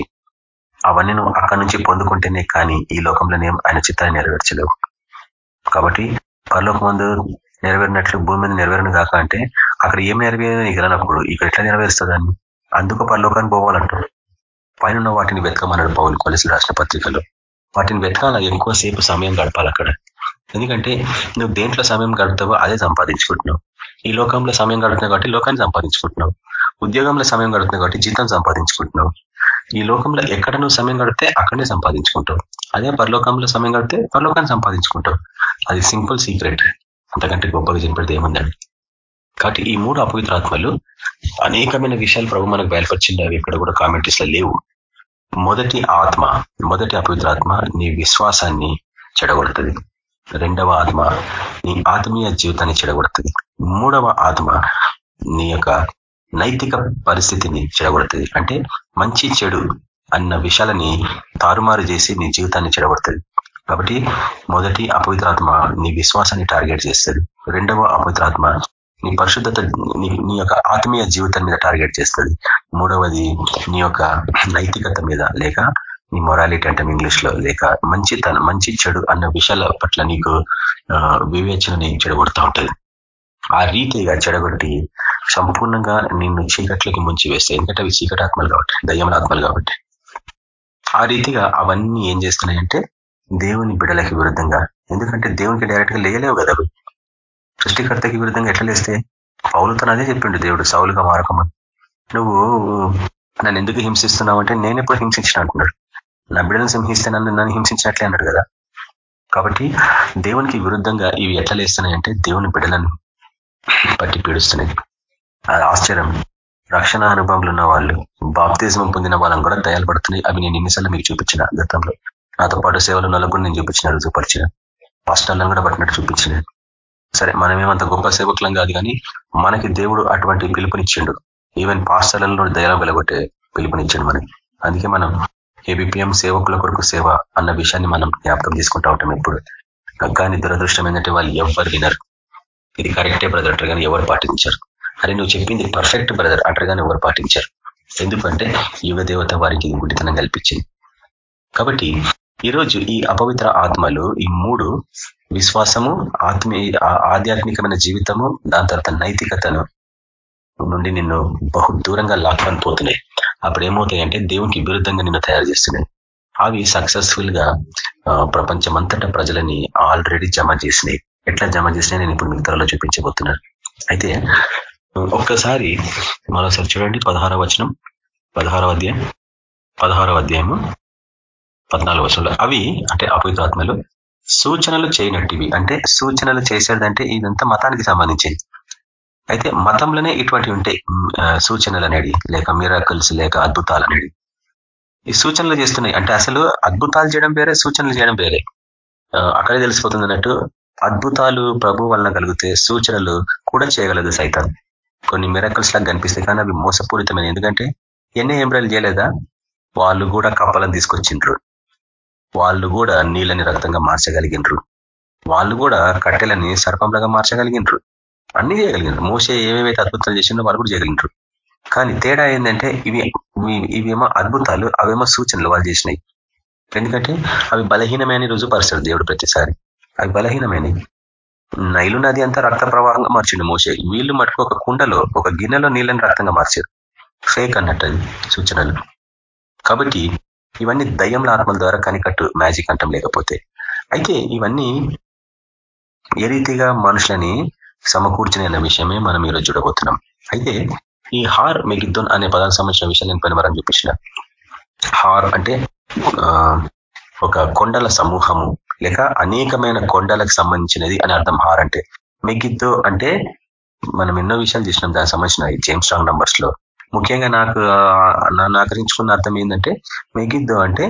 అవన్నీ నువ్వు అక్కడి నుంచి పొందుకుంటేనే కానీ ఈ లోకంలో ఆయన చిత్తాన్ని నెరవేర్చలేవు. కాబట్టి పరలోక ముందు నెరవేరినట్లు భూమి మీద నెరవేరను కాక అంటే అక్కడ ఏం నెరవేరని నీకు ఇక్కడ ఎట్లా నెరవేరుస్తుందని అందుకు పరలోకాన్ని పోవాలంటాడు పైన వాటిని వెతకమన్నాడు పౌన్ కొలసి రాసిన పత్రికలో. వాటిని వెతకాల? ఎక్కువసేపు సమయం గడపాలి అక్కడ. ఎందుకంటే నువ్వు దేంట్లో సమయం గడుపుతావో అదే సంపాదించుకుంటున్నావు. ఈ లోకంలో సమయం గడుపుతున్నావు కాబట్టి లోకాన్ని సంపాదించుకుంటున్నావు. ఉద్యోగంలో సమయం గడుపుతున్నావు కాబట్టి జీతం సంపాదించుకుంటున్నావు. ఈ లోకంలో ఎక్కడ నువ్వు సమయం గడిపితే అక్కడనే సంపాదించుకుంటావు. అదే పరలోకంలో సమయం గడిపితే పరలోకాన్ని సంపాదించుకుంటావు. అది సింపుల్ సీక్రెట్. అంతకంటే గొప్పగా చెప్పితే ఏముందండి? కాబట్టి ఈ మూడు అపవిత్రాత్మలు అనేకమైన విషయాలు ప్రభు మనకు బయలుపరిచింది. అవి ఇక్కడ కూడా కామెంట్రీస్లో లేవు. మొదటి ఆత్మ మొదటి అపవిత్రాత్మ నీ విశ్వాసాన్ని చెడగొడుతుంది. రెండవ ఆత్మ నీ ఆత్మీయ జీవితాన్ని చెడగొడుతుంది. మూడవ ఆత్మ నీ యొక్క నైతిక పరిస్థితిని చెడగొడుతుంది. అంటే మంచి చెడు అన్న విషయాలని తారుమారు చేసి నీ జీవితాన్ని చెడగొడుతుంది. కాబట్టి మొదటి అపవిత్రాత్మ నీ విశ్వాసాన్ని టార్గెట్ చేస్తుంది. రెండవ అపవిత్రాత్మ నీ పరిశుద్ధత నీ యొక్క ఆత్మీయ జీవితం మీద టార్గెట్ చేస్తుంది. మూడవది నీ యొక్క నైతికత మీద లేక నీ మొరాలిటీ అంటే ఇంగ్లీష్లో లేక మంచి తన మంచి చెడు అన్న విషయాల పట్ల నీకు వివేచనని చెడగొడుతూ ఉంటుంది. ఆ రీతిగా చెడగొట్టి సంపూర్ణంగా నిన్ను చీకట్లకి ముంచి వేస్తాయి ఎందుకంటే అవి చీకటాత్మలు కాబట్టి దయ్యముల ఆత్మలు కాబట్టి. ఆ రీతిగా అవన్నీ ఏం చేస్తున్నాయంటే దేవుని బిడలకి విరుద్ధంగా ఎందుకంటే దేవునికి డైరెక్ట్గా లేయలేవు కదా సృష్టికర్తకి విరుద్ధంగా ఎట్లా లేస్తే పౌలుతో అదే చెప్పిండు దేవుడు సౌలుగా మారకమని నువ్వు నన్ను ఎందుకు హింసిస్తున్నావు అంటే నేను ఎప్పుడు హింసించిన అంటున్నాడు. నా బిడ్డను సింహిస్తే నన్ను నన్ను హింసించినట్లే అన్నాడు కదా. కాబట్టి దేవునికి విరుద్ధంగా ఇవి ఎట్లా లేస్తున్నాయంటే దేవుని బిడ్డలను పట్టి పీడుస్తున్నాయి. అది ఆశ్చర్యం. రక్షణ అనుభవంలో ఉన్న వాళ్ళు బాప్తిజం పొందిన వాళ్ళని కూడా దయాలు పడుతున్నాయి అవి నేను ఎన్నిసార్లు మీకు చూపించిన గతంలో. నాతో పాటు సేవలు నలుగురు నేను చూపించిన రుజుపరిచిన పాస్టర్లను కూడా పట్టినట్టు చూపించిన. సరే మనమేమంత గొప్ప సేవకులం కాదు కానీ మనకి దేవుడు అటువంటి పిలుపునిచ్చిండు. ఈవెన్ పాఠశాలలో దయలో వెలగొట్టే పిలుపునిచ్చిండు మనకి. అందుకే మనం ఏబిపిఎం సేవకుల కొరకు సేవ అన్న విషయాన్ని మనం జ్ఞాపకం తీసుకుంటా ఉంటాం ఎప్పుడు. కానీ దురదృష్టం ఏంటంటే వాళ్ళు ఎవరు వినరు. ఇది కరెక్టే బ్రదర్ అంటారు కానీ ఎవరు పాటించారు. అరే నువ్వు చెప్పింది పర్ఫెక్ట్ బ్రదర్ అంటారు కానీ ఎవరు పాటించారు. ఎందుకంటే యువ దేవత వారికి గుడితనం కల్పించింది. కాబట్టి ఈరోజు ఈ అపవిత్ర ఆత్మలు ఈ మూడు విశ్వాసము ఆత్మీ ఆధ్యాత్మికమైన జీవితము దాని తర్వాత నైతికతను నుండి నిన్ను బహు దూరంగా లాక్కొని పోతున్నాయి. అప్పుడు ఏమవుతాయంటే దేవునికి విరుద్ధంగా నిన్ను తయారు చేస్తున్నాయి. అవి సక్సెస్ఫుల్గా ప్రపంచమంతటా ప్రజలని ఆల్రెడీ జమ చేసినాయి. ఎట్లా జమ చేసినాయి నేను ఇప్పుడు మీకు త్వరలో చూపించబోతున్నాను. అయితే ఒక్కసారి మరోసారి చూడండి పదహారవ వచనం పదహారవ అధ్యాయం పదహారవ అధ్యాయము. పద్నాలుగు వర్షంలో. అవి అంటే అపవిత్రాత్మలు. సూచనలు చేయనట్టివి అంటే సూచనలు చేసేదంటే ఇదంతా మతానికి సంబంధించింది. అయితే మతంలోనే ఇటువంటివి ఉంటాయి సూచనలు అనేది లేక మిరాకల్స్ లేక అద్భుతాలు అనేది ఈ సూచనలు చేస్తున్నాయి. అంటే అసలు అద్భుతాలు చేయడం వేరే సూచనలు చేయడం వేరే. అక్కడే తెలిసిపోతుంది అన్నట్టు అద్భుతాలు ప్రభు వలన కలిగితే సూచనలు కూడా చేయగలదు సైతం కొన్ని మిరాకల్స్ లాగా కనిపిస్తాయి కానీ అవి మోసపూరితమైన ఎందుకంటే ఎన్ని ఎంబ్రాయిలు చేయలేదా? వాళ్ళు కూడా కప్పలను తీసుకొచ్చిండ్రు. వాళ్ళు కూడా నీళ్ళని రక్తంగా మార్చగలిగినరు. వాళ్ళు కూడా కట్టెలని సర్పంలాగా మార్చగలిగినరు. అన్ని చేయగలిగినారు. మోసే ఏమేమైతే అద్భుతాలు చేసిందో వాళ్ళు కూడా చేయగలిగినారు. కానీ తేడా ఏంటంటే ఇవి ఇవేమో అద్భుతాలు అవేమో సూచనలు వాళ్ళు చేసినాయి. ఎందుకంటే అవి బలహీనమైన రుజుపరుస్తాడు దేవుడు ప్రతిసారి. అవి బలహీనమైనవి. నైలు నది అంతా రక్త ప్రవాహంగా మార్చిండు మోసే వీళ్ళు మటుకు ఒక కుండలో ఒక గిన్నెలో నీళ్ళని రక్తంగా మార్చారు. ఫేక్ అన్నట్టు సూచనలు. కాబట్టి ఇవన్నీ దయ్యంల ఆత్మల ద్వారా కనికట్టు మ్యాజిక్ అంటం లేకపోతే. అయితే ఇవన్నీ ఏ రీతిగా మనుషులని సమకూర్చిన విషయమే మనం ఈరోజు చూడబోతున్నాం. అయితే ఈ హార్ మెగిద్దోన్ అనే పదానికి సంబంధించిన విషయం నేను పని వరం చూపించిన హార్ అంటే ఒక కొండల సమూహము. లేక అనేకమైన కొండలకు సంబంధించినది అని అర్థం హార్ అంటే. మెగిద్దో అంటే మనం ఎన్నో విషయాలు చూసినాం దానికి సంబంధించిన జేమ్స్ రాంగ్ నంబర్స్లో. ముఖ్యంగా నాకు నన్ను ఆకరించుకున్న అర్థం ఏంటంటే మెగిద్దు అంటే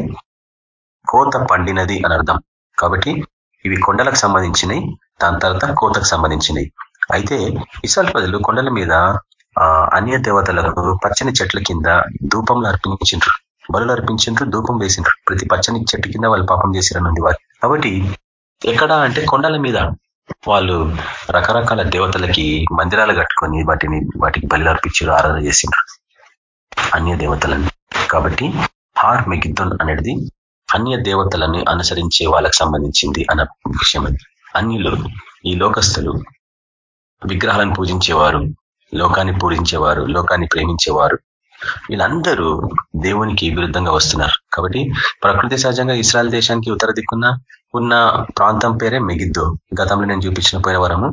కోత పండినది అని అర్థం. కాబట్టి ఇవి కొండలకు సంబంధించినవి దాని తర్వాత కోతకు సంబంధించినవి అయితే ఇసల్ ప్రజలు కొండల మీద అన్య దేవతలకు పచ్చని చెట్ల కింద ధూపంలో అర్పించిండ్రు. బలు అర్పించిండ్రు ధూపం వేసిండ్రు. ప్రతి పచ్చని చెట్టు కింద వాళ్ళు పాపం చేసిరనుంది వారు. కాబట్టి ఎక్కడ అంటే కొండల మీద వాళ్ళు రకరకాల దేవతలకి మందిరాలు కట్టుకొని వాటిని వాటికి బలి అర్పించారు ఆరాధన చేసిండ్రు. అన్య దేవతలని. కాబట్టి హార్ మెగిద్దోన్ అనేది అన్య దేవతలని అనుసరించే వాళ్ళకి సంబంధించింది అన్న విషయం అది. అన్యులు ఈ లోకస్తులు విగ్రహాలను పూజించేవారు లోకాన్ని పూజించేవారు లోకాన్ని ప్రేమించేవారు వీళ్ళందరూ దేవునికి విరుద్ధంగా వస్తున్నారు. కాబట్టి ప్రకృతి సహజంగా ఇస్రాయల్ దేశానికి ఉత్తర దిక్కున్న ఉన్న ప్రాంతం పేరే మెగిద్దో. గతంలో నేను చూపించిన పోయిన వరము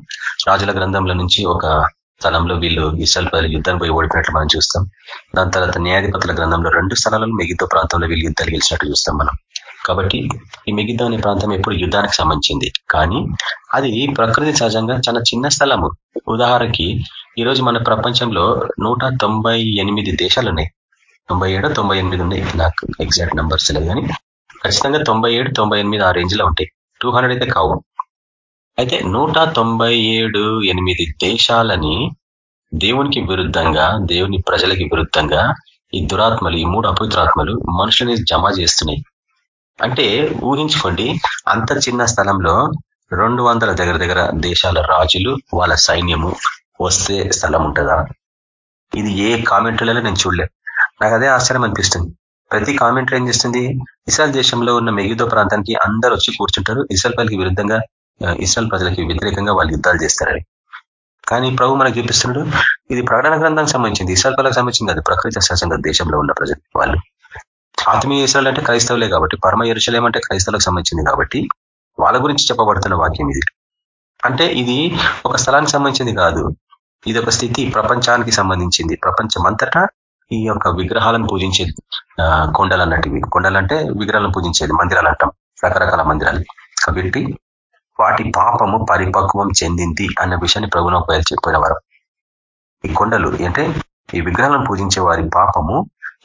రాజుల గ్రంథంలో నుంచి ఒక స్థలంలో వీళ్ళు ఇస్రాయల్ ప్రజలు యుద్ధం పోయి ఓడిపోయినట్లు మనం చూస్తాం. దాని తర్వాత న్యాయాధిపతుల గ్రంథంలో రెండు స్థలాలలో మెగిద్దో ప్రాంతంలో వీళ్ళు యుద్ధాలు గెలిచినట్టు చూస్తాం మనం. కాబట్టి ఈ మెగిద్దో అనే ప్రాంతం ఎప్పుడు యుద్ధానికి సంబంధించింది. కానీ అది ప్రకృతి సహజంగా చాలా చిన్న స్థలము. ఉదాహరణకి ఈరోజు మన ప్రపంచంలో నూట తొంభై ఎనిమిది దేశాలు ఉన్నాయి తొంభై ఏడు తొంభై ఎనిమిది ఉన్నాయి. నాకు ఎగ్జాక్ట్ నెంబర్స్ లేదు కానీ ఖచ్చితంగా తొంభై ఏడు తొంభై ఎనిమిది ఆ రేంజ్లో ఉంటాయి. టూ హండ్రెడ్ అయితే కావు. అయితే నూట తొంభై ఏడు ఎనిమిది దేశాలని దేవునికి విరుద్ధంగా దేవుని ప్రజలకి విరుద్ధంగా ఈ దురాత్మలు ఈ మూడు అపవిత్రాత్మలు మనుషులని జమ చేస్తున్నాయి. అంటే ఊహించుకోండి అంత చిన్న స్థలంలో రెండు వందల దగ్గర దగ్గర దేశాల రాజులు వాళ్ళ సైన్యము వస్తే స్థలం ఉంటుందా? ఇది ఏ కామెంట్లలో నేను చూడలేదు నాకు అదే ఆశ్చర్యం అనిపిస్తుంది. ప్రతి కామెంటర్ ఏం చేస్తుంది? ఇస్రాయల్ దేశంలో ఉన్న మెగిదో ప్రాంతానికి అందరు వచ్చి కూర్చుంటారు. ఇస్రాయల్ ప్రజలకి విరుద్ధంగా ఇస్రాయల్ ప్రజలకి వ్యతిరేకంగా వాళ్ళు యుద్ధాలు చేస్తారని. కానీ ప్రభు మనకు చూపిస్తున్నాడు ఇది ప్రకటన గ్రంథానికి సంబంధించింది. ఇస్రాయల్ ప్రజలకు సంబంధించింది అది ప్రకృతి శాసంగా దేశంలో ఉన్న ప్రజలు వాళ్ళు. ఆత్మీయ ఇస్రాయల్ అంటే క్రైస్తవులే కాబట్టి పరమ ఎరుశలేం అంటే క్రైస్తవులకు సంబంధించింది కాబట్టి వాళ్ళ గురించి చెప్పబడుతున్న వాక్యం ఇది. అంటే ఇది ఒక స్థలానికి సంబంధించింది కాదు. ఇది ఒక స్థితి ప్రపంచానికి సంబంధించింది. ప్రపంచం అంతటా ఈ యొక్క విగ్రహాలను పూజించే కొండలు అన్నట్టువి కొండలు అంటే విగ్రహాలను పూజించేది మందిరాలు అంటాం. రకరకాల మందిరాలు. కాబట్టి వాటి పాపము పరిపక్వం చెందింది అన్న విషయాన్ని ప్రభుత్వం చెప్పిన వారు. ఈ కొండలు అంటే ఈ విగ్రహాలను పూజించే వారి పాపము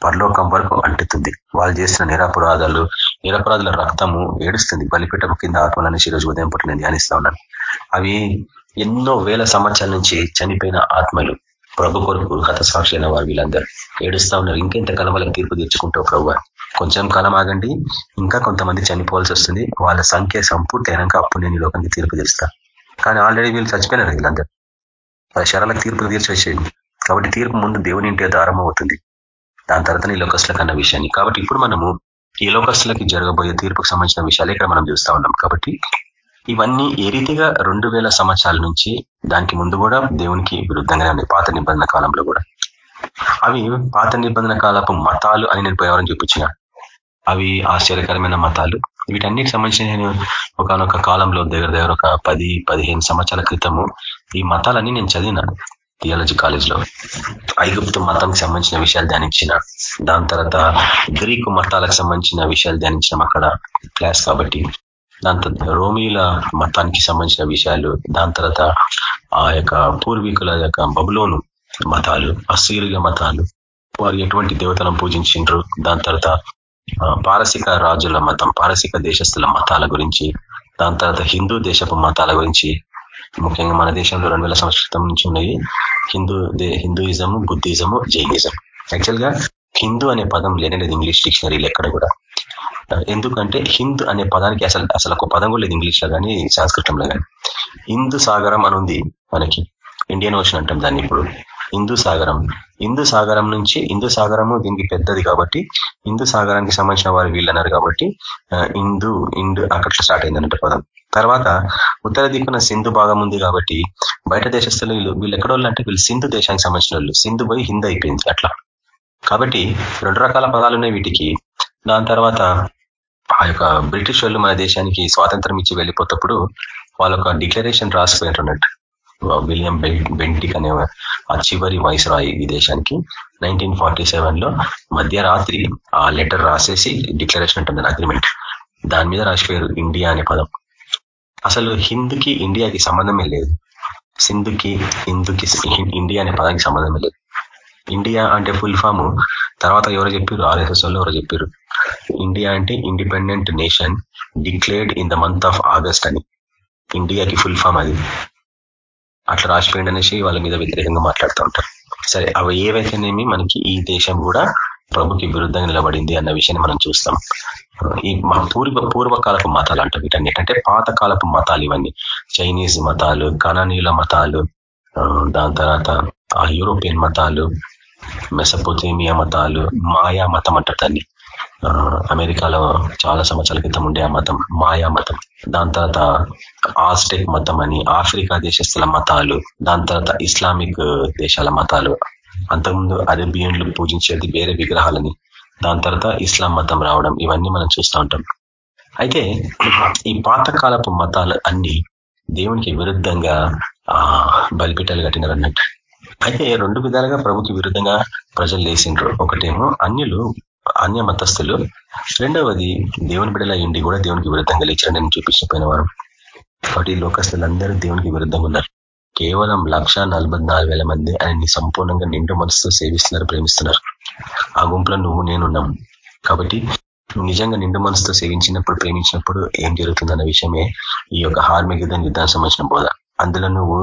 పరలోకం వరకు అంటుతుంది. వాళ్ళు చేసిన నిరపరాధాలు నిరపరాధుల రక్తము ఏడుస్తుంది. బలిపీఠం కింద ఆత్మలని ఈరోజు ఉదయం పుట్టిన ధ్యానిస్తా ఉన్నాను. అవి ఎన్నో వేల సంవత్సరాల నుంచి చనిపోయిన ఆత్మలు ప్రభు కొరకు గత సాక్షి అయిన వారు వీళ్ళందరూ. ఏడుస్తా ఉన్నారు. ఇంకెంత కాలం వాళ్ళకి తీర్పు తీర్చుకుంటావు ప్రభు కొంచెం కాలం ఆగండి. ఇంకా కొంతమంది చనిపోవాల్సి వస్తుంది. వాళ్ళ సంఖ్య సంపూర్తి అయినాక అప్పుడు నేను లోకానికి తీర్పు తీరుస్తా. కానీ ఆల్రెడీ వీళ్ళు చచ్చిపోయినారు వీళ్ళందరూ. వాళ్ళ శరాలకు తీర్పు తీర్చేసేయండి. కాబట్టి తీర్పు ముందు దేవుని ఇంటి దారం అవుతుంది. దాని తర్వాత ఈ లోకస్తులకు అన్న విషయాన్ని. కాబట్టి ఇప్పుడు మనము ఈ లోకస్తులకి జరగబోయే తీర్పుకు సంబంధించిన విషయాలు ఇక్కడ మనం చూస్తా ఉన్నాం. కాబట్టి ఇవన్నీ ఏ రీతిగా రెండు వేల సంవత్సరాల నుంచి దానికి ముందు కూడా దేవునికి విరుద్ధంగానే ఉన్నాయి. పాత నిబంధన కాలంలో కూడా. అవి పాత నిబంధన కాలపు మతాలు అని నేను ఎవరైనా చూపించిన. అవి ఆశ్చర్యకరమైన మతాలు. వీటన్నిటికి సంబంధించి నేను ఒకనొక కాలంలో దగ్గర దగ్గర ఒక పది పదిహేను సంవత్సరాల క్రితము ఈ మతాలన్నీ నేను చదివినాను థియాలజీ కాలేజ్లో ఐగుప్తు మతంకి సంబంధించిన విషయాలు ధ్యానించిన. దాని తర్వాత గ్రీకు మతాలకు సంబంధించిన విషయాలు ధ్యానించినాం అక్కడ క్లాస్ కాబట్టి దాని తర్వాత రోమీల మతానికి సంబంధించిన విషయాలు దాని తర్వాత ఆ యొక్క పూర్వీకుల యొక్క బబులోను మతాలు అసీరుల మతాలు వారు ఎటువంటి దేవతలను పూజించిండ్రు దాని తర్వాత పారసిక రాజుల మతం పారసిక దేశస్తుల మతాల గురించి దాని తర్వాత హిందూ దేశపు మతాల గురించి ముఖ్యంగా మన దేశంలో రెండు వేల సంవత్సరం నుంచి ఉన్నాయి హిందూ హిందూయిజము బుద్ధిజము జైనిజం. యాక్చువల్గా హిందూ అనే పదం లేనలేదు ఇంగ్లీష్ డిక్షనరీలు ఎక్కడ కూడా. ఎందుకంటే హింద్ అనే పదానికి అసలు అసలు ఒక పదం కూడా లేదు ఇంగ్లీష్లో కానీ సంస్కృతంలో కానీ. హిందూ సాగరం అని ఉంది మనకి. ఇండియన్ ఓషన్ అంటాం దాన్ని ఇప్పుడు. హిందూ సాగరం. హిందూ సాగరం నుంచి హిందూ సాగరము దీనికి పెద్దది కాబట్టి హిందూ సాగరానికి సంబంధించిన వారు వీళ్ళు అన్నారు కాబట్టి హిందూ ఇండు అక్కడ స్టార్ట్ అయిందన్నట్టు పదం. తర్వాత ఉత్తర దిక్కున సింధు భాగం ఉంది కాబట్టి బయట దేశస్తులు వీళ్ళు వీళ్ళు ఎక్కడ అంటే వీళ్ళు సింధు దేశానికి సంబంధించిన వాళ్ళు. సింధు పోయి హిందూ అయిపోయింది అట్లా. కాబట్టి రెండు రకాల పదాలు ఉన్నాయి వీటికి. దాని తర్వాత ఆ యొక్క బ్రిటిష్ వాళ్ళు మన దేశానికి స్వాతంత్రం ఇచ్చి వెళ్ళిపోతప్పుడు వాళ్ళొక డిక్లరేషన్ రాసిపోయినట్టు విలియం బెంటిక్ అనే ఆ చివరి వయసు రాయి ఈ దేశానికి నైన్టీన్ ఫార్టీ లో మధ్యరాత్రి ఆ లెటర్ రాసేసి డిక్లరేషన్ ఉంటుంది అగ్రిమెంట్. దాని మీద రాసిపోయారు ఇండియా అనే పదం. అసలు హిందూకి ఇండియాకి సంబంధమే లేదు. సింధుకి హిందూకి ఇండియా అనే పదానికి సంబంధమే లేదు. ఇండియా అంటే ఫుల్ ఫామ్ తర్వాత ఎవరో చెప్పారు ఆర్ఎస్ఎస్ వాళ్ళు ఎవరో చెప్పారు ఇండియా అంటే independent nation declared in the month of August అని. ఇండియాకి ఫుల్ ఫామ్ అది. అట్లా రాసిపోయింది అనేసి వాళ్ళ మీద వ్యతిరేకంగా మాట్లాడుతూ ఉంటారు. సరే అవి ఏవైతేనేమి మనకి ఈ దేశం కూడా ప్రభుకి విరుద్ధంగా నిలబడింది అన్న విషయాన్ని మనం చూస్తాం. ఈ పూర్వ పూర్వకాలపు మతాలు అంటారు వీటన్నిటంటే పాత కాలపు మతాలు ఇవన్నీ. చైనీస్ మతాలు కణనీయుల మతాలు దాని తర్వాత ఆ యూరోపియన్ మతాలు మెసపోతేమియా మతాలు మాయా మతం అంటారు దాన్ని. అమెరికాలో చాలా సంవత్సరాల క్రితం ఉండే ఆ మతం మాయా మతం. దాని తర్వాత ఆస్టెక్ మతం అని ఆఫ్రికా దేశస్తుల మతాలు దాని తర్వాత ఇస్లామిక్ దేశాల మతాలు. అంతకుముందు అరేబియన్లు పూజించేది వేరే విగ్రహాలని దాని తర్వాత ఇస్లాం మతం రావడం ఇవన్నీ మనం చూస్తూ ఉంటాం. అయితే ఈ పాతకాలపు మతాలు అన్ని దేవునికి విరుద్ధంగా ఆ బలిపీఠాలు కట్టినారు అన్నట్టు అయితే రెండు విధాలుగా ప్రభుకి విరుద్ధంగా ప్రజలు లేచిండ్రు. ఒకటేమో అన్యులు అన్య మతస్థులు. రెండవది దేవుని బిడల ఇండి కూడా దేవునికి విరుద్ధంగా లేచారని నేను చూపించకపోయిన వారు. కాబట్టి లోకస్తులందరూ దేవునికి విరుద్ధంగా ఉన్నారు. కేవలం లక్ష మంది ఆయన్ని సంపూర్ణంగా నిండు మనసుతో సేవిస్తున్నారు ప్రేమిస్తున్నారు. ఆ గుంపులో నువ్వు నేనున్నాం కాబట్టి నిజంగా నిండు మనసుతో సేవించినప్పుడు ప్రేమించినప్పుడు ఏం జరుగుతుందన్న విషయమే ఈ యొక్క హార్మిక యుద్ధానికి సంబంధించిన బోధ. అందులో నువ్వు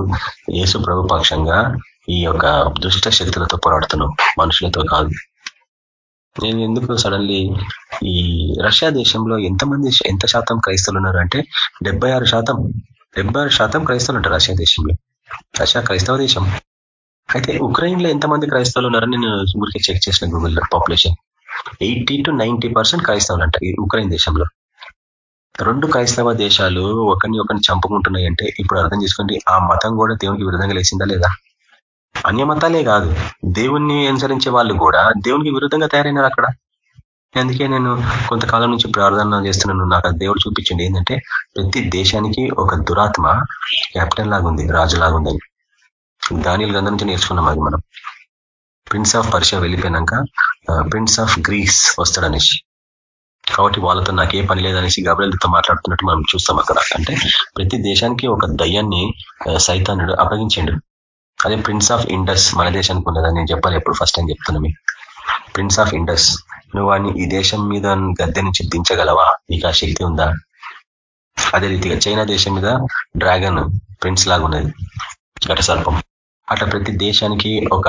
యేసు ప్రభు పక్షంగా ఈ యొక్క దుష్ట శక్తులతో పోరాడుతున్నాం. మనుషులతో కాదు. నేను ఎందుకు సడన్లీ ఈ రష్యా దేశంలో ఎంతమంది ఎంత శాతం క్రైస్తవులు ఉన్నారు అంటే డెబ్బై శాతం డెబ్బై శాతం క్రైస్తవులు ఉంటారు రష్యా దేశంలో. రష్యా క్రైస్తవ దేశం. అయితే ఉక్రెయిన్లో ఎంతమంది క్రైస్తవులు ఉన్నారని నేను ఊరికి చెక్ చేసిన Google population. Eighty to ninety percent క్రైస్తవులు అంట ఈ ఉక్రెయిన్ దేశంలో. రెండు క్రైస్తవ దేశాలు ఒకరిని ఒకరిని చంపుకుంటున్నాయి అంటే ఇప్పుడు అర్థం చేసుకోండి ఆ మతం కూడా దేవునికి విరుద్ధంగా లేచిందా లేదా? అన్యమతాలే కాదు. దేవుణ్ణి అనుసరించే వాళ్ళు కూడా దేవునికి విరుద్ధంగా తయారైనారు అక్కడ. అందుకే నేను కొంతకాలం నుంచి ప్రార్థన చేస్తున్నాను. నాకు దేవుడు చూపించండి. ఏంటంటే ప్రతి దేశానికి ఒక దురాత్మ క్యాప్టెన్ లాగుంది రాజు లాగుందని. దాని గంధం నుంచి నేర్చుకున్నాం అది మనం. ప్రిన్స్ ఆఫ్ పర్షియా వెళ్ళిపోయినాక ప్రిన్స్ ఆఫ్ గ్రీస్ వస్తాడనేసి. కాబట్టి వాళ్ళతో నాకే పని లేదనేసి గబరేలతో మాట్లాడుతున్నట్టు మనం చూస్తాం అక్కడ. అంటే ప్రతి దేశానికి ఒక దయ్యాన్ని సైతానుడు అప్పగించండు. అదే ప్రిన్స్ ఆఫ్ ఇండస్ మన దేశానికి ఉన్నదని నేను చెప్పాలి ఎప్పుడు ఫస్ట్ టైం చెప్తున్నా ప్రిన్స్ ఆఫ్ ఇండస్ నువ్వు అని ఈ దేశం మీద గద్దె నుంచి దించగలవా నీకు ఆ శక్తి ఉందా? అదే రీతిగా చైనా దేశం మీద డ్రాగన్ ప్రిన్స్ లాగా ఉన్నది ఘట సర్పం అట్లా ప్రతి దేశానికి ఒక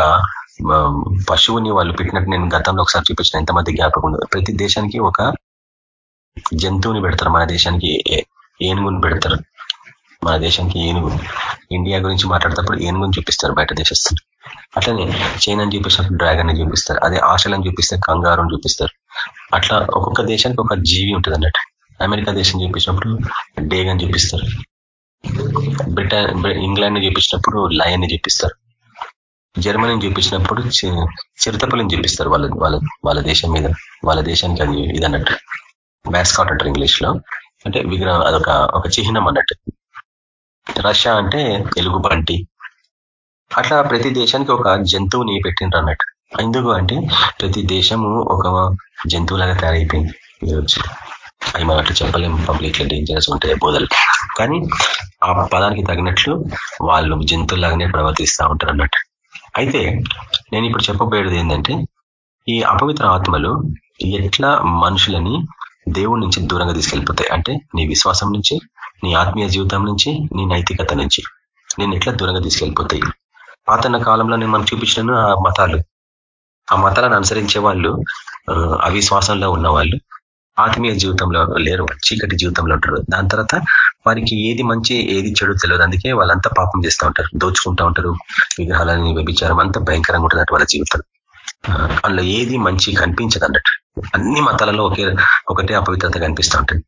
పశువుని వాళ్ళు పెట్టినట్టు నేను గతంలో ఒకసారి చూపించిన ఎంతమంది జ్ఞాపకం ప్రతి దేశానికి ఒక జంతువుని పెడతారు మన దేశానికి ఏనుగుని పెడతారు. మన దేశానికి ఏనుగు ఇండియా గురించి మాట్లాడేటప్పుడు ఏనుగుని చూపిస్తారు బయట దేశస్తులు. అట్లనే చైనాని చూపించినప్పుడు డ్రాగన్ని చూపిస్తారు. అదే ఆశలను చూపిస్తే కంగారుని చూపిస్తారు. అట్లా ఒక్కొక్క దేశానికి ఒక జీవి ఉంటుంది అన్నట్టు. అమెరికా దేశం చూపించినప్పుడు డేగన్ చూపిస్తారు. బ్రిటన్ ఇంగ్లాండ్ చూపించినప్పుడు లయన్ని చూపిస్తారు. జర్మనీని చూపించినప్పుడు చిరుతపులిని చూపిస్తారు వాళ్ళ వాళ్ళ వాళ్ళ దేశం మీద. వాళ్ళ దేశానికి అది ఇదన్నట్టు మ్యాస్కాట్ అంటారు ఇంగ్లీష్లో అంటే విగ్రహం అదొక ఒక చిహ్నం అన్నట్టు. రష్యా అంటే ఎలుగు బంటి. అట్లా ప్రతి దేశానికి ఒక జంతువుని పెట్టిండ్రు అన్నట్టు. ఎందుకు అంటే ప్రతి దేశము ఒక జంతువులాగా తయారైపోయింది. ఈరోజు అవి మనం అట్లా చెప్పలేము పబ్లిక్లో డేంజరస్ ఉంటాయి బోధలు. కానీ ఆ పదానికి తగినట్లు వాళ్ళు జంతువులాగానే ప్రవర్తిస్తూ ఉంటారు అన్నట్టు. అయితే నేను ఇప్పుడు చెప్పబోయేది ఏంటంటే ఈ అపవిత్ర ఆత్మలు ఎట్లా మనుషులని దేవుడి నుంచి దూరంగా తీసుకెళ్ళిపోతాయి? అంటే నీ విశ్వాసం నుంచి నీ ఆత్మీయ జీవితం నుంచి నీ నైతికత నుంచి. నేను ఎట్లా దూరంగా తీసుకెళ్ళిపోతాయి? పాతన కాలంలో నేను మనం చూపించినాను ఆ మతాలు. ఆ మతాలను అనుసరించే వాళ్ళు అవిశ్వాసంలో ఉన్న వాళ్ళు ఆత్మీయ జీవితంలో లేరు చీకటి జీవితంలో ఉంటారు. దాని తర్వాత వారికి ఏది మంచి ఏది చెడు తెలియదు. అందుకే వాళ్ళంతా పాపం చేస్తూ ఉంటారు దోచుకుంటూ ఉంటారు. విగ్రహాలని వ్యభిచారం అంతా భయంకరంగా ఉంటుంది వాళ్ళ జీవితం. అందులో ఏది మంచి కనిపించదు అన్నట్టు. అన్ని మతాలలో ఒకే ఒకటే అపవిత్రత కనిపిస్తూ ఉంటుంది.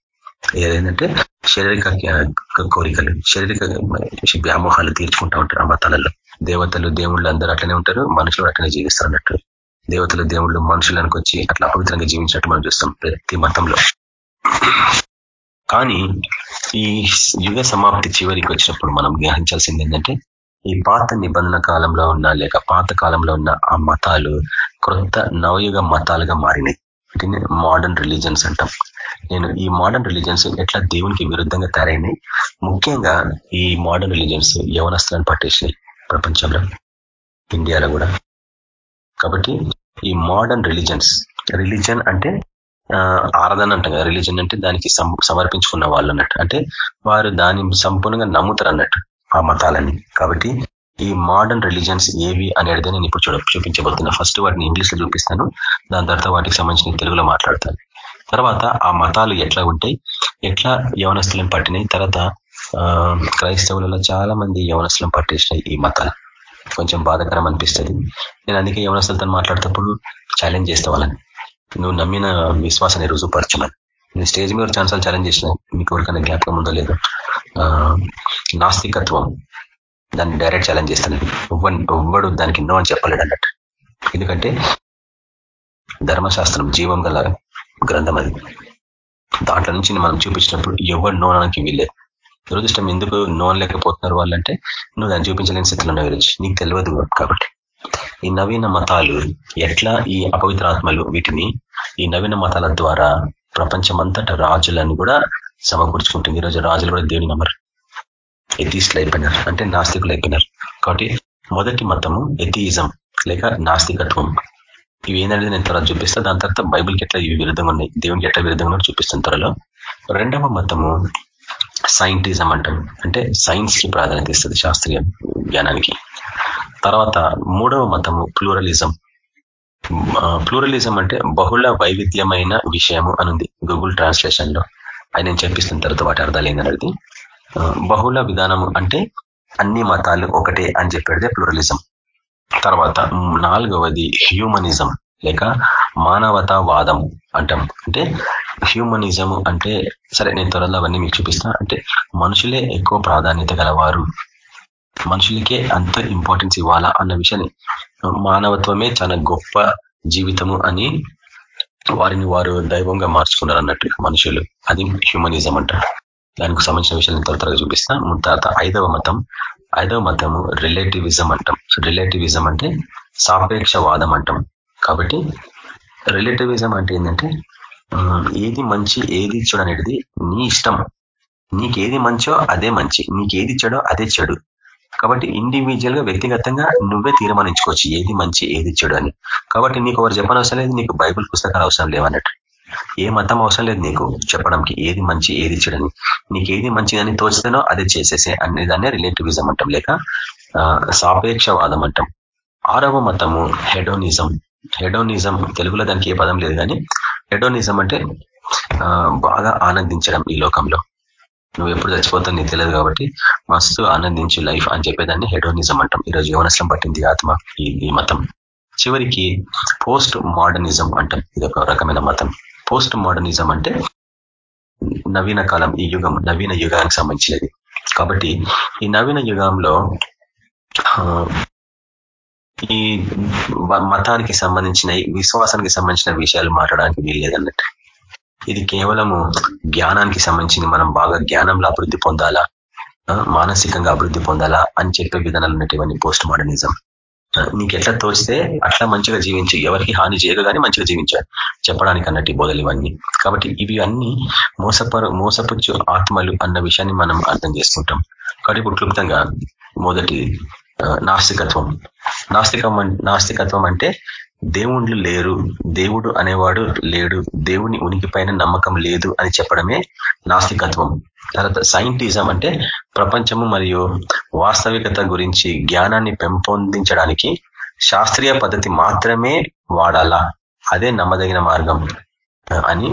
ఏదైందంటే శారీరక కోరికలు శారీరక వ్యామోహాలు తీర్చుకుంటూ ఉంటారు ఆ మతాలలో దేవతలు దేవుళ్ళు అందరూ అట్లనే ఉంటారు మనుషులు అట్లనే జీవిస్తారు అన్నట్టు. దేవతలు దేవుళ్ళు మనుషులకు వచ్చి అట్లా అపవిత్రంగా జీవించినట్టు మనం చూస్తాం ప్రతి మతంలో. కానీ ఈ యుగ సమాప్తి చివరికి వచ్చినప్పుడు మనం గ్రహించాల్సింది ఏంటంటే ఈ పాత నిబంధన కాలంలో ఉన్న లేక పాత కాలంలో ఉన్న ఆ మతాలు క్రొత్త నవయుగ మతాలుగా మారినాయి. వీటిని మోడర్న్ రిలీజన్స్ అంటాం. నేను ఈ మోడర్న్ రిలీజన్స్ ఎట్లా దేవునికి విరుద్ధంగా తయారైనాయి? ముఖ్యంగా ఈ మోడర్న్ రిలీజన్స్ యవనస్తులను పట్టేసినాయి ప్రపంచంలో ఇండియాలో కూడా. కాబట్టి ఈ మోడర్న్ రిలీజన్స్ రిలీజన్ అంటే ఆరాధన అంటాం కదా. రిలీజన్ అంటే దానికి సమర్పించుకున్న వాళ్ళు అన్నట్టు. అంటే వారు దాన్ని సంపూర్ణంగా నమ్ముతారు అన్నట్టు ఆ మతాలని కాబట్టి ఈ మోడర్న్ రిలీజన్స్ ఏవి అనేది నేను ఇప్పుడు చూడ చూపించబోతున్నా. ఫస్ట్ వాటిని ఇంగ్లీష్లో చూపిస్తాను. దాని తర్వాత వాటికి సంబంధించిన తెలుగులో మాట్లాడతాను. తర్వాత ఆ మతాలు ఎట్లా ఉంటాయి? ఎట్లా యవనస్తులను పట్టినాయి? తర్వాత క్రైస్తవులలో చాలా మంది యవనస్తులను పట్టేసినాయి ఈ మతాలు. కొంచెం బాధకరం అనిపిస్తుంది. నేను అందుకే యవనస్తులతో మాట్లాడేటప్పుడు ఛాలెంజ్ చేస్తే వాళ్ళని. నువ్వు నమ్మిన విశ్వాసాన్ని రుజువుపరచమని. నేను స్టేజ్ మీద ఛాన్సాలు ఛాలెంజ్ చేసిన. మీకు ఎవరికైనా జ్ఞాపకం ఉందో లేదో. నాస్తికత్వం. దాన్ని డైరెక్ట్ ఛాలెంజ్ చేస్తున్నాడు ఎవ్వడు దానికి నో అని చెప్పలేడు అన్నట్టు. ఎందుకంటే ధర్మశాస్త్రం జీవం గల గ్రంథం అది. దాంట్లో నుంచి మనం చూపించినప్పుడు ఎవరు నోనానికి వీల్లేదు. దురదృష్టం ఎందుకు నోన్ లేకపోతున్నారు వాళ్ళంటే నువ్వు దాన్ని చూపించలేని స్థితిలో ఉన్నావు నీకు తెలియదు కాబట్టి. ఈ నవీన మతాలు ఎట్లా ఈ అపవిత్ర ఆత్మలు వీటిని ఈ నవీన మతాల ద్వారా ప్రపంచమంతట రాజులను కూడా సమకూర్చుకుంటుంది. ఈరోజు రాజులు కూడా దేవుని నమ్మరు. ఎథీస్ట్లు అయిపోయినారు అంటే నాస్తికులు అయిపోయినారు కాబట్టి మొదటి మతము ఎథియిజం లేక నాస్తికత్వం. ఇవి ఏంటంటే నేను తర్వాత చూపిస్తా. దాని తర్వాత బైబిల్కి ఎట్లా ఇవి విరుద్ధంగా ఉన్నాయి? దేవునికి ఎట్లా విరుద్ధంగా చూపిస్తున్న త్వరలో. రెండవ మతము సైంటిజం అంటాం అంటే సైన్స్కి ప్రాధాన్యత ఇస్తుంది శాస్త్రీయ జ్ఞానానికి. తర్వాత మూడవ మతము ప్లూరలిజం. ప్లూరలిజం అంటే బహుళ వైవిధ్యమైన విషయము అనుంది గూగుల్ ట్రాన్స్లేషన్లో అది నేను చెప్పిస్తున్న తర్వాత వాటి అర్థాలు ఏంటనేది బహుళ విధానం అంటే అన్ని మతాలు ఒకటే అని చెప్పేదే ప్లూరలిజం. తర్వాత నాలుగవది హ్యూమనిజం లేక మానవతావాదం అంటాం. అంటే హ్యూమనిజం అంటే సరే నేను త్వరలో అవన్నీ మీకు చూపిస్తా. అంటే మనుషులే ఎక్కువ ప్రాధాన్యత గలవారు. మనుషులకే అంత ఇంపార్టెన్స్ ఇవ్వాలా అన్న విషయాన్ని. మానవత్వమే చాలా గొప్ప జీవితము అని వారిని వారు దైవంగా మార్చుకున్నారు అన్నట్టు మనుషులు. అది హ్యూమనిజం అంటారు. దానికి సంబంధించిన విషయాన్ని త్వర త్వరగా తర్వాత ఐదవ మతం. ఐదవ మతము రిలేటివిజం అంటాం. రిలేటివిజం అంటే సాపేక్షవాదం అంటాం. కాబట్టి రిలేటివిజం అంటే ఏంటంటే ఏది మంచి ఏది చెడు అనేది నీ ఇష్టం. నీకేది మంచో అదే మంచి. నీకేది చెడో అదే చెడు. కాబట్టి ఇండివిజువల్గా వ్యక్తిగతంగా నువ్వే తీర్మానించుకోవచ్చు ఏది మంచి ఏది చెడు అని. కాబట్టి నీకు ఎవరు చెప్పనవసరం లేదు నీకు బైబుల్ పుస్తకాలు అవసరం లేవన్నట్టు. ఏ మతం అవసరం లేదు నీకు. చెప్పడానికి ఏది మంచి ఏది చెడని. నీకు ఏది మంచిదని తోచితేనో అదే చేసేసే అనేదాన్ని రిలేటివిజం అంటాం. లేక సాపేక్షవాదం అంటాం. ఆరవ మతము హెడోనిజం. హెడోనిజం తెలుగులో దానికి ఏ పదం లేదు కానీ హెడోనిజం అంటే బాగా ఆనందించడం ఈ లోకంలో. నువ్వు ఎప్పుడు చచ్చిపోతావు నీకు తెలియదు కాబట్టి మస్తు ఆనందించు లైఫ్ అని చెప్పేదాన్ని హెడోనిజం అంటాం. ఈరోజు యువనస్లం పట్టింది ఆత్మ ఈ మతం. చివరికి పోస్ట్ మోడర్నిజం అంటాం. ఇది ఒక రకమైన మతం. పోస్ట్ మోడర్నిజం అంటే నవీన కాలం ఈ యుగం నవీన యుగానికి సంబంధించినది. కాబట్టి ఈ నవీన యుగంలో ఈ మతానికి సంబంధించిన విశ్వాసానికి సంబంధించిన విషయాలు మాట్లాడడానికి వీల్లేదన్నట్టు ఇది కేవలము జ్ఞానానికి సంబంధించింది మనం బాగా జ్ఞానంలో అభివృద్ధి పొందాలా మానసికంగా అభివృద్ధి పొందాలా అని చెప్పే విధానాలు ఉన్నటువంటి పోస్ట్ మోడర్నిజం నీకు ఎట్లా తోస్తే అట్లా మంచిగా జీవించి. ఎవరికి హాని చేయగానే కానీ మంచిగా జీవించారు చెప్పడానికి అన్నట్టు బోధలు ఇవన్నీ. కాబట్టి ఇవి అన్ని మోసపరు మోసపుచ్చు ఆత్మలు అన్న విషయాన్ని మనం అర్థం చేసుకుంటాం. కాబట్టి ఇప్పుడు క్లుప్తంగా మొదటి నాస్తికత్వం. నాస్తికం నాస్తికత్వం అంటే దేవుళ్ళు లేరు. దేవుడు అనేవాడు లేడు. దేవుని ఉనికి పైన నమ్మకం లేదు అని చెప్పడమే నాస్తికత్వం. తర్వాత సైంటిజం అంటే ప్రపంచము మరియు వాస్తవికత గురించి జ్ఞానాన్ని పెంపొందించడానికి శాస్త్రీయ పద్ధతి మాత్రమే వాడాలా? అదే నమ్మదగిన మార్గం అని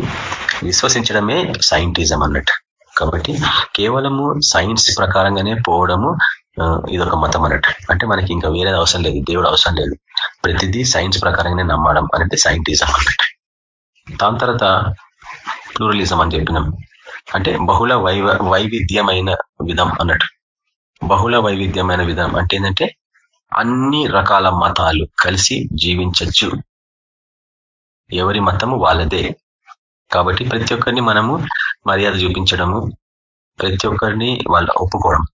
విశ్వసించడమే సైంటిజం అన్నట్టు. కాబట్టి కేవలము సైన్స్ ప్రకారంగానే పోవడము ఇదొక మతం అన్నట్టు. అంటే మనకి ఇంకా వేరేది అవసరం లేదు దేవుడు అవసరం లేదు. ప్రతిదీ సైన్స్ ప్రకారంగానే నమ్మడం అనేది సైంటిజం అన్నట్టు. దాని తర్వాత ప్లూరలిజం అని చెప్పినాం. అంటే బహుళ వైవిధ్యమైన విధం అన్నట్టు. బహుళ వైవిధ్యమైన విధం అంటే ఏంటంటే అన్ని రకాల మతాలు కలిసి జీవించచ్చు. ఎవరి మతము వాళ్ళదే. కాబట్టి ప్రతి ఒక్కరిని మనము మర్యాద చూపించడము ప్రతి ఒక్కరిని వాళ్ళ ఒప్పుకోవడం.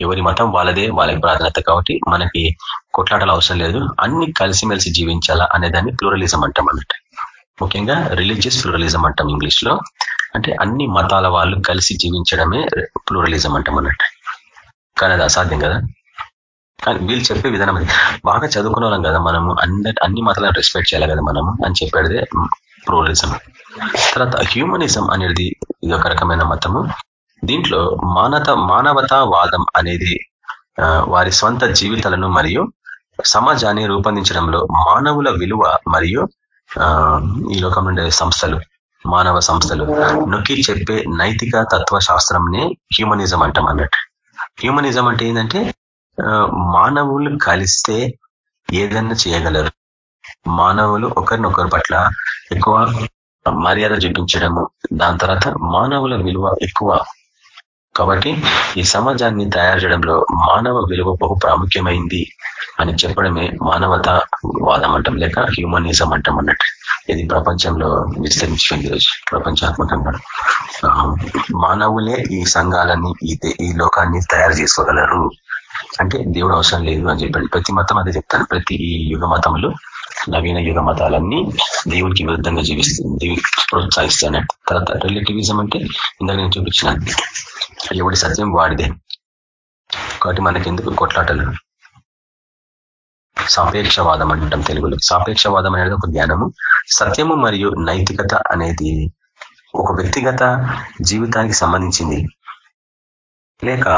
ఎవరి మతం వాళ్ళదే వాళ్ళకి ప్రాధాన్యత. కాబట్టి మనకి కొట్లాటలు అవసరం లేదు. అన్ని కలిసిమెలిసి జీవించాలా అనేదాన్ని ప్లూరలిజం అంటాం అన్నట్టు. ముఖ్యంగా రిలీజియస్ ప్లూరలిజం అంటాం ఇంగ్లీష్లో అంటే అన్ని మతాల వాళ్ళు కలిసి జీవించడమే ప్లూరలిజం అంటాం అన్నట్టు. కానీ అది అసాధ్యం కదా? కానీ వీళ్ళు చెప్పే విధానం బాగా చదువుకునే వాళ్ళం కదా మనము. అందరి అన్ని మతాలను రెస్పెక్ట్ చేయాలి కదా మనము అని చెప్పేదే ప్లూరలిజం. తర్వాత హ్యూమనిజం అనేది ఇది ఒక రకమైన మతము. దీంట్లో మానత మానవతావాదం అనేది వారి స్వంత జీవితాలను మరియు సమాజాన్ని రూపొందించడంలో మానవుల విలువ మరియు ఈ లోకం నుండే సంస్థలు మానవ సంస్థలు. నొక్కి చెప్పే నైతిక తత్వ శాస్త్రంనే హ్యూమనిజం అంటాం అన్నట్టు. హ్యూమనిజం అంటే ఏంటంటే మానవులు కలిస్తే ఏదన్నా చేయగలరు. మానవులు ఒకరినొకరి పట్ల ఎక్కువ మర్యాద చూపించడము దాని తర్వాత మానవుల విలువ ఎక్కువ. కాబట్టి ఈ సమాజాన్ని తయారు చేయడంలో మానవ విలువ బహు ప్రాముఖ్యమైంది. అని చెప్పడమే మానవత వాదం అంటాం లేక హ్యూమనిజం అంటాం అన్నట్టు. ఇది ప్రపంచంలో విస్తరించింది ఈరోజు ప్రపంచాత్మకంగా. మానవులే ఈ సంఘాలని ఈ ఈ లోకాన్ని తయారు చేసుకోగలరు. అంటే దేవుడు అవసరం లేదు అని చెప్పండి. ప్రతి మతం అదే చెప్తాను ప్రతి ఈ యుగ మతములు నవీన యుగ మతాలన్నీ దేవునికి విరుద్ధంగా జీవిస్తుంది దేవుడికి ప్రోత్సహిస్తాను తర్వాత రిలేటివిజం అంటే ఇందాక నేను చూపించిన ఎవడి సత్యం వాడిదే. కాబట్టి మనకెందుకు కొట్లాటలు? సాపేక్షవాదం అంటాం తెలుగులో. సాపేక్షవాదం అనేది ఒక జ్ఞానము. సత్యము మరియు నైతికత అనేది ఒక వ్యక్తిగత జీవితానికి సంబంధించింది. లేక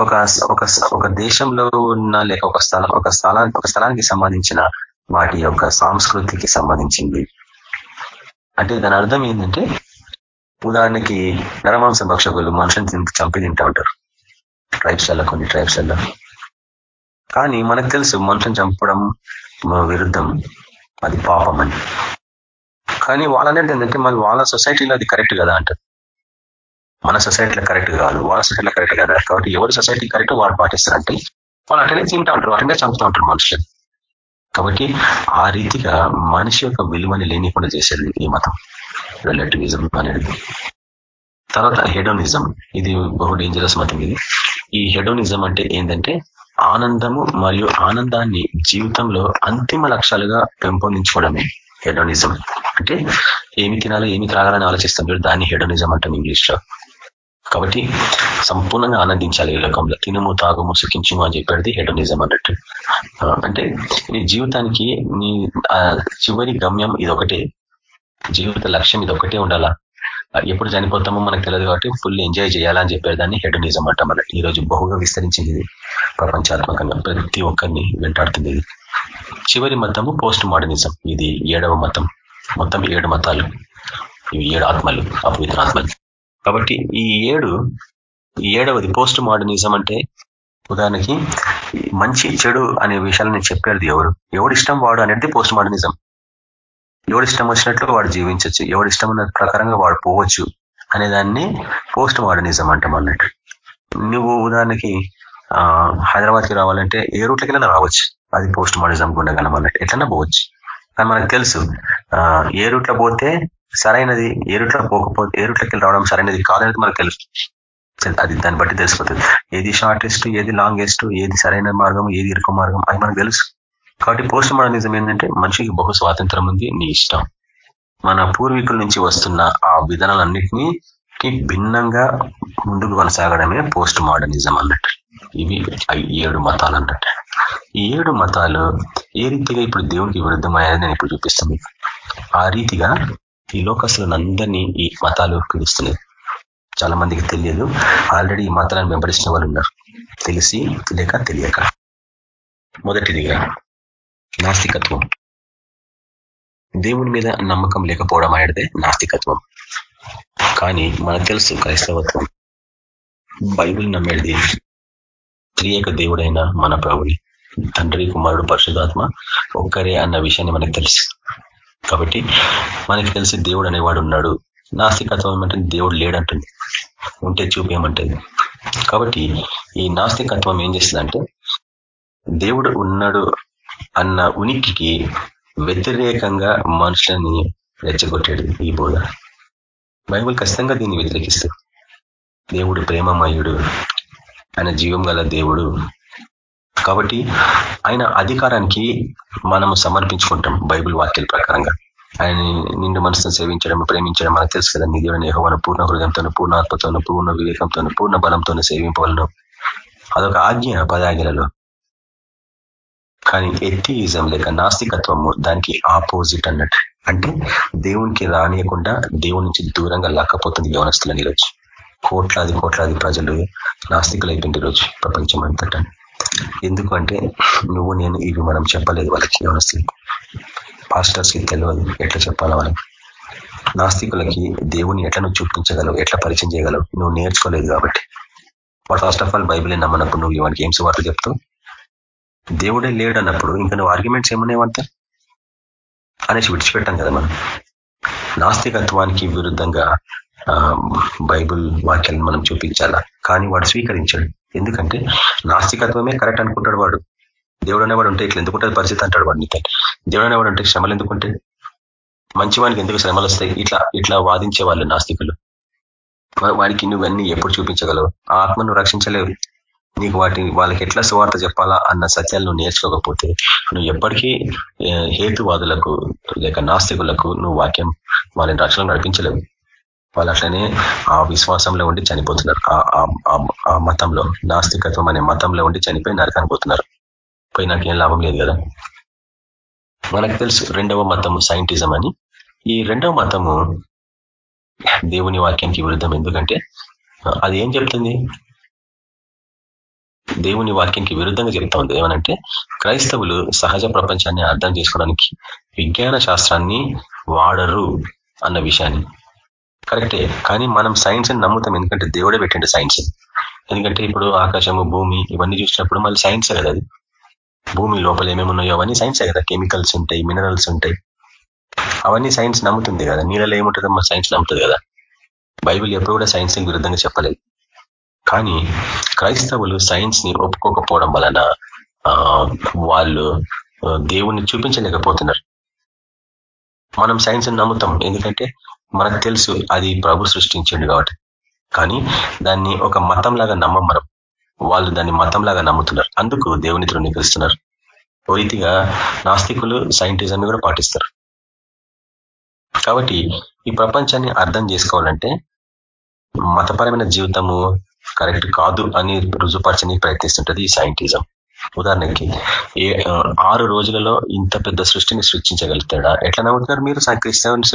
ఒక ఒక ఒక దేశంలో ఉన్న లేక ఒక స్థలం ఒక స్థలానికి ఒక స్థలానికి సంబంధించిన వాటి యొక్క సంస్కృతికి సంబంధించింది. అంటే దాని అర్థం ఏంటంటే ఉదాహరణకి నరమాంస భక్షకులు మనుషుని చంపి తింటా ఉంటారు. ట్రైబ్స్లలో కొన్ని ట్రైబ్స్లలో కానీ మనకు తెలుసు మనుషుని చంపడం విరుద్ధం. అది పాపం అని కానీ వాళ్ళనేది ఏంటంటే మన వాళ్ళ సొసైటీలో అది కరెక్ట్ కదా అంటారు. మన సొసైటీలో కరెక్ట్ కాదు. వాళ్ళ సొసైటీలో కరెక్ట్ కదా కాబట్టి ఎవరి సొసైటీ కరెక్ట్ వాళ్ళు పాటిస్తారంటే వాళ్ళు అటనే తింటా ఉంటారు. అటనే చంపుతూ ఉంటారు మనుషులు. కాబట్టి ఆ రీతిగా మనిషి యొక్క విలువని లేనికుండా చేసేది ఈ మతం. రిలేటివిజం అనేది. తర్వాత హెడోనిజం. ఇది బహు డేంజరస్ మతం ఇది. ఈ హెడోనిజం అంటే ఏంటంటే ఆనందము మరియు ఆనందాన్ని జీవితంలో అంతిమ లక్ష్యాలుగా పెంపొందించుకోవడమే హెడోనిజం. అంటే ఏమి తినాలో ఏమి త్రాగాలని ఆలోచిస్తాం మీరు దాన్ని హెడోనిజం అంటాం ఇంగ్లీష్లో కాబట్టి సంపూర్ణంగా ఆనందించాలి ఈ లోకంలో. తినుము తాగుము సుఖించుము అని చెప్పేది హెడోనిజం అన్నట్టు. అంటే నీ జీవితానికి నీ చివరి గమ్యం ఇది జీవిత లక్ష్యం ఇది ఉండాలా? ఎప్పుడు చనిపోతామో మనకు తెలియదు కాబట్టి ఫుల్ ఎంజాయ్ చేయాలని చెప్పారు. దాన్ని హెడోనిజం అంట అన్నట్టు ఈ రోజు బహుగా విస్తరించింది ఇది ప్రపంచాత్మకంగా. ప్రతి ఒక్కరిని వెంటాడుతుంది ఇది. చివరి మతము పోస్ట్ మోడర్నిజం ఇది ఏడవ మతం. మొత్తం ఏడు మతాలు. ఇవి ఏడు ఆత్మలు. అపవిత్ర ఆత్మలు. కాబట్టి ఈ ఏడు ఏడవది పోస్ట్ మోడర్నిజం అంటే ఉదాహరణకి మంచి చెడు అనే విషయాలు నేను చెప్పేది ఎవరు? ఎవడు ఇష్టం వాడు అనేది పోస్ట్ మోడర్నిజం ఎవడు ఇష్టం వచ్చినట్లు వాడు జీవించవచ్చు ఎవడు ఇష్టం ఉన్న ప్రకారంగా వాడు పోవచ్చు అనే దాన్ని పోస్ట్ మోడర్నిజం అంటాం అన్నట్టు. నువ్వు ఉదాహరణకి హైదరాబాద్కి రావాలంటే ఏ రూట్లకైనా రావచ్చు. అది పోస్ట్ మోడర్నిజం గుండగలం అన్నట్టు. ఎట్లన్నా పోవచ్చు. కానీ మనకు తెలుసు ఏ రూట్లో పోతే సరైనది ఏ రూట్లో పోకపోతే ఏ రూట్లోకి రావడం సరైనది కాదనేది మనకు తెలుసు. అది దాన్ని బట్టి తెలిసిపోతుంది. ఏది షార్టెస్ట్ ఏది లాంగెస్ట్ ఏది సరైన మార్గం ఏది ఇరుకు మార్గం అది మనకు తెలుసు. కాబట్టి పోస్ట్ మోడర్నిజం ఏంటంటే మనిషికి బహు స్వాతంత్రం ఉంది నీ ఇష్టం. మన పూర్వీకుల నుంచి వస్తున్న ఆ విధానాలన్నింటినీ భిన్నంగా ముందుకు కొనసాగడమే పోస్ట్ మోడర్నిజం అన్నట్టు. ఇవి ఏడు మతాలు అన్నట్టు. ఈ ఏడు మతాలు ఏ రీతిగా ఇప్పుడు దేవునికి విరుద్ధమయ్యాయని నేను ఇప్పుడు చూపిస్తాను. ఆ రీతిగా ఈ లోకస్తులందరినీ ఈ మతాలు పిలుస్తున్నాయి చాలా మందికి తెలియదు. ఆల్రెడీ ఈ మతాలను వెంబడించిన వాళ్ళు ఉన్నారు. తెలిసి లేక తెలియక. మొదటిదిగా నాస్తికత్వం. దేవుని మీద నమ్మకం లేకపోవడం అనేది నాస్తికత్వం. కానీ మనకు తెలుసు క్రైస్తవత్వం. బైబిల్ నమ్మేది త్రియక దేవుడైన మన ప్రభుని తండ్రి కుమారుడు పరిశుధాత్మ ఒక్కరే అన్న విషయాన్ని మనకు తెలుసు. కాబట్టి మనకి తెలిసి దేవుడు అనేవాడు ఉన్నాడు. నాస్తికత్వం ఏమంటుంది దేవుడు లేడంటుంది. ఉంటే చూపేయమంటుంది కాబట్టి ఈ నాస్తికత్వం ఏం చేస్తుందంటే దేవుడు ఉన్నాడు అన్న ఉనికికి వ్యతిరేకంగా మనుషులని రెచ్చగొట్టాడు ఈ బోధ. బైబుల్ ఖచ్చితంగా దీన్ని వ్యతిరేకిస్తుంది దేవుడు ప్రేమమయుడు ఆయన జీవం గల దేవుడు. కాబట్టి ఆయన అధికారానికి మనము సమర్పించుకుంటాం బైబుల్ వాక్యాల ప్రకారంగా. ఆయన నిండు మనసును సేవించడం ప్రేమించడం మనకు తెలుసు కదా నిధుడు నేహోవన పూర్ణ హృదయంతో పూర్ణ ఆత్మతోనూ పూర్ణ వివేకంతో పూర్ణ బలంతోనూ సేవింపవలను. అదొక ఆజ్ఞ పదాజ్ఞలలో. కానీ ఎత్తియిజం లేక నాస్తికత్వము దానికి ఆపోజిట్ అన్నట్టు. అంటే దేవునికి రానియకుండా దేవుని నుంచి దూరంగా లాక్కపోతుంది యవనస్తులని ఈరోజు. కోట్లాది కోట్లాది ప్రజలు నాస్తికులు అయిపోయింది రోజు ప్రపంచం అంతటా. ఎందుకు అంటే నువ్వు నేను ఇవి మనం చెప్పలేదు వాళ్ళకి యవనస్తులకి. పాస్టర్స్కి తెలియదు ఎట్లా చెప్పాలా వాళ్ళకి. నాస్తికులకి దేవుని ఎట్లా నువ్వు చూపించగలవు ఎట్లా పరిచయం చేయగలవు నువ్వు నేర్చుకోలేదు కాబట్టి. వాడు ఫస్ట్ ఆఫ్ ఆల్ బైబిల్ నమ్మనప్పుడు నువ్వు వానికి ఏం సువార్త చెప్తావు? దేవుడే లేడు అన్నప్పుడు ఇంకా నువ్వు ఆర్గ్యుమెంట్స్ ఏమన్నాయంతా అనేసి విడిచిపెట్టాం కదా మనం. నాస్తికత్వానికి విరుద్ధంగా బైబుల్ వాక్యాలను మనం చూపించాలా? కానీ వాడు స్వీకరించాడు. ఎందుకంటే నాస్తికత్వమే కరెక్ట్ అనుకుంటాడు వాడు. దేవుడు అనేవాడు ఉంటే ఇట్లా ఎందుకుంటే పరిస్థితి అంటాడు వాడు నీతో. దేవుడు అనేవాడు ఉంటే శ్రమలు ఎందుకుంటే మంచివానికి ఎందుకు శ్రమలు వస్తాయి? ఇట్లా ఇట్లా వాదించే వాళ్ళు నాస్తికులు వాడికి నువ్వన్నీ ఎప్పుడు చూపించగలవు? ఆ ఆత్మను రక్షించలేవు. నీకు వాటి వాళ్ళకి ఎట్లా సువార్త చెప్పాలా అన్న సత్యాలు నువ్వు నేర్చుకోకపోతే నువ్వు ఎప్పటికీ హేతువాదులకు లేక నాస్తికులకు నువ్వు వాక్యం వాళ్ళని రక్షణ నడిపించలేవు. వాళ్ళు అట్లనే ఆ విశ్వాసంలో ఉండి చనిపోతున్నారు. ఆ మతంలో నాస్తికత్వం అనే మతంలో ఉండి చనిపోయి నరకానికి పోతున్నారు. పోయి నాకేం లాభం లేదు కదా? మనకు తెలుసు రెండవ మతము సైంటిజం అని. ఈ రెండవ మతము దేవుని వాక్యానికి విరుద్ధం. ఎందుకంటే అది ఏం చెప్తుంది? దేవుని వాక్యానికి విరుద్ధంగా చెప్తా ఉంది. ఏమనంటే క్రైస్తవులు సహజ ప్రపంచాన్ని అర్థం చేసుకోవడానికి విజ్ఞాన శాస్త్రాన్ని వాడరు అన్న విషయాన్ని. కరెక్టే. కానీ మనం సైన్స్ అని నమ్ముతాం. ఎందుకంటే దేవుడే పెట్టండి సైన్స్. ఎందుకంటే ఇప్పుడు ఆకాశము భూమి ఇవన్నీ చూసినప్పుడు మళ్ళీ సైన్సే కదా అది. భూమి లోపల ఏమేమి ఉన్నాయో అవన్నీ సైన్సే కదా. కెమికల్స్ ఉంటాయి మినరల్స్ ఉంటాయి. అవన్నీ సైన్స్ నమ్ముతుంది కదా. నీళ్ళలో ఏముంటుందో మా సైన్స్ నమ్ముతుంది కదా. బైబిల్ ఎప్పుడు కూడా సైన్స్ విరుద్ధంగా చెప్పలేదు. కానీ క్రైస్తవులు సైన్స్ని ఒప్పుకోకపోవడం వలన వాళ్ళు దేవుణ్ణి చూపించలేకపోతున్నారు. మనం సైన్స్ నమ్ముతాం. ఎందుకంటే మనకు తెలుసు అది ప్రభు సృష్టించండి కాబట్టి. కానీ దాన్ని ఒక మతం లాగా నమ్మం మనం. వాళ్ళు దాన్ని మతం లాగా నమ్ముతున్నారు. అందుకు దేవుని తృణీకరిస్తున్నారు ఓ రీతిగా నాస్తికులు సైంటిజం కూడా పాటిస్తారు. కాబట్టి ఈ ప్రపంచాన్ని అర్థం చేసుకోవాలంటే మతపరమైన జీవితము కరెక్ట్ కాదు అని రుజుపరచని ప్రయత్నిస్తుంటది ఈ సైంటిజం. ఉదాహరణకి ఏ ఆరు రోజులలో ఇంత పెద్ద సృష్టిని సృష్టించగలుగుతాడా? ఎట్లా నమ్ముతున్నారు మీరు క్రిస్టియన్స్?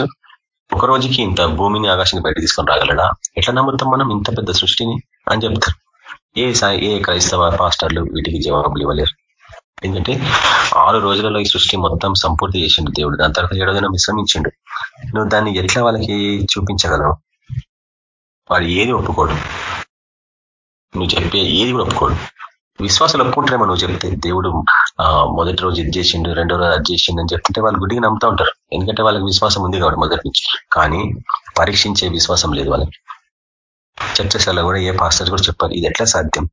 ఒక రోజుకి ఇంత భూమిని ఆకాశాన్ని బయట తీసుకొని రాగలడా? ఎట్లా నమ్ముతాం మనం ఇంత పెద్ద సృష్టిని అని చెప్తారు. ఏ ఏ క్రైస్తవ పాస్టర్లు వీటికి జవాబులు ఇవ్వలేరు. ఎందుకంటే ఆరు రోజులలో ఈ సృష్టి మొత్తం సంపూర్తి చేసిండు దేవుడు. దాని తర్వాత ఏడో దినం విశ్రమించిండు. నువ్వు దాన్ని ఎట్లా వాళ్ళకి చూపించగలవు? వాడు ఏది ఒప్పుకోడు. నువ్వు చెప్పే ఏది కూడా ఒప్పుకోడు. విశ్వాసాలు ఒప్పుకుంటారేమో నువ్వు చెప్తే దేవుడు మొదటి రోజు ఇది చేసిండు రెండో రోజు అది చేసిండు అని చెప్తుంటే వాళ్ళు గుడికి నమ్ముతా ఉంటారు. ఎందుకంటే వాళ్ళకి విశ్వాసం ఉంది కాబట్టి మొదటి నుంచి. కానీ పరీక్షించే విశ్వాసం లేదు వాళ్ళకి. చర్చశాల కూడా ఏ పాస్టర్ కూడా చెప్పారు. ఇది ఎట్లా సాధ్యం?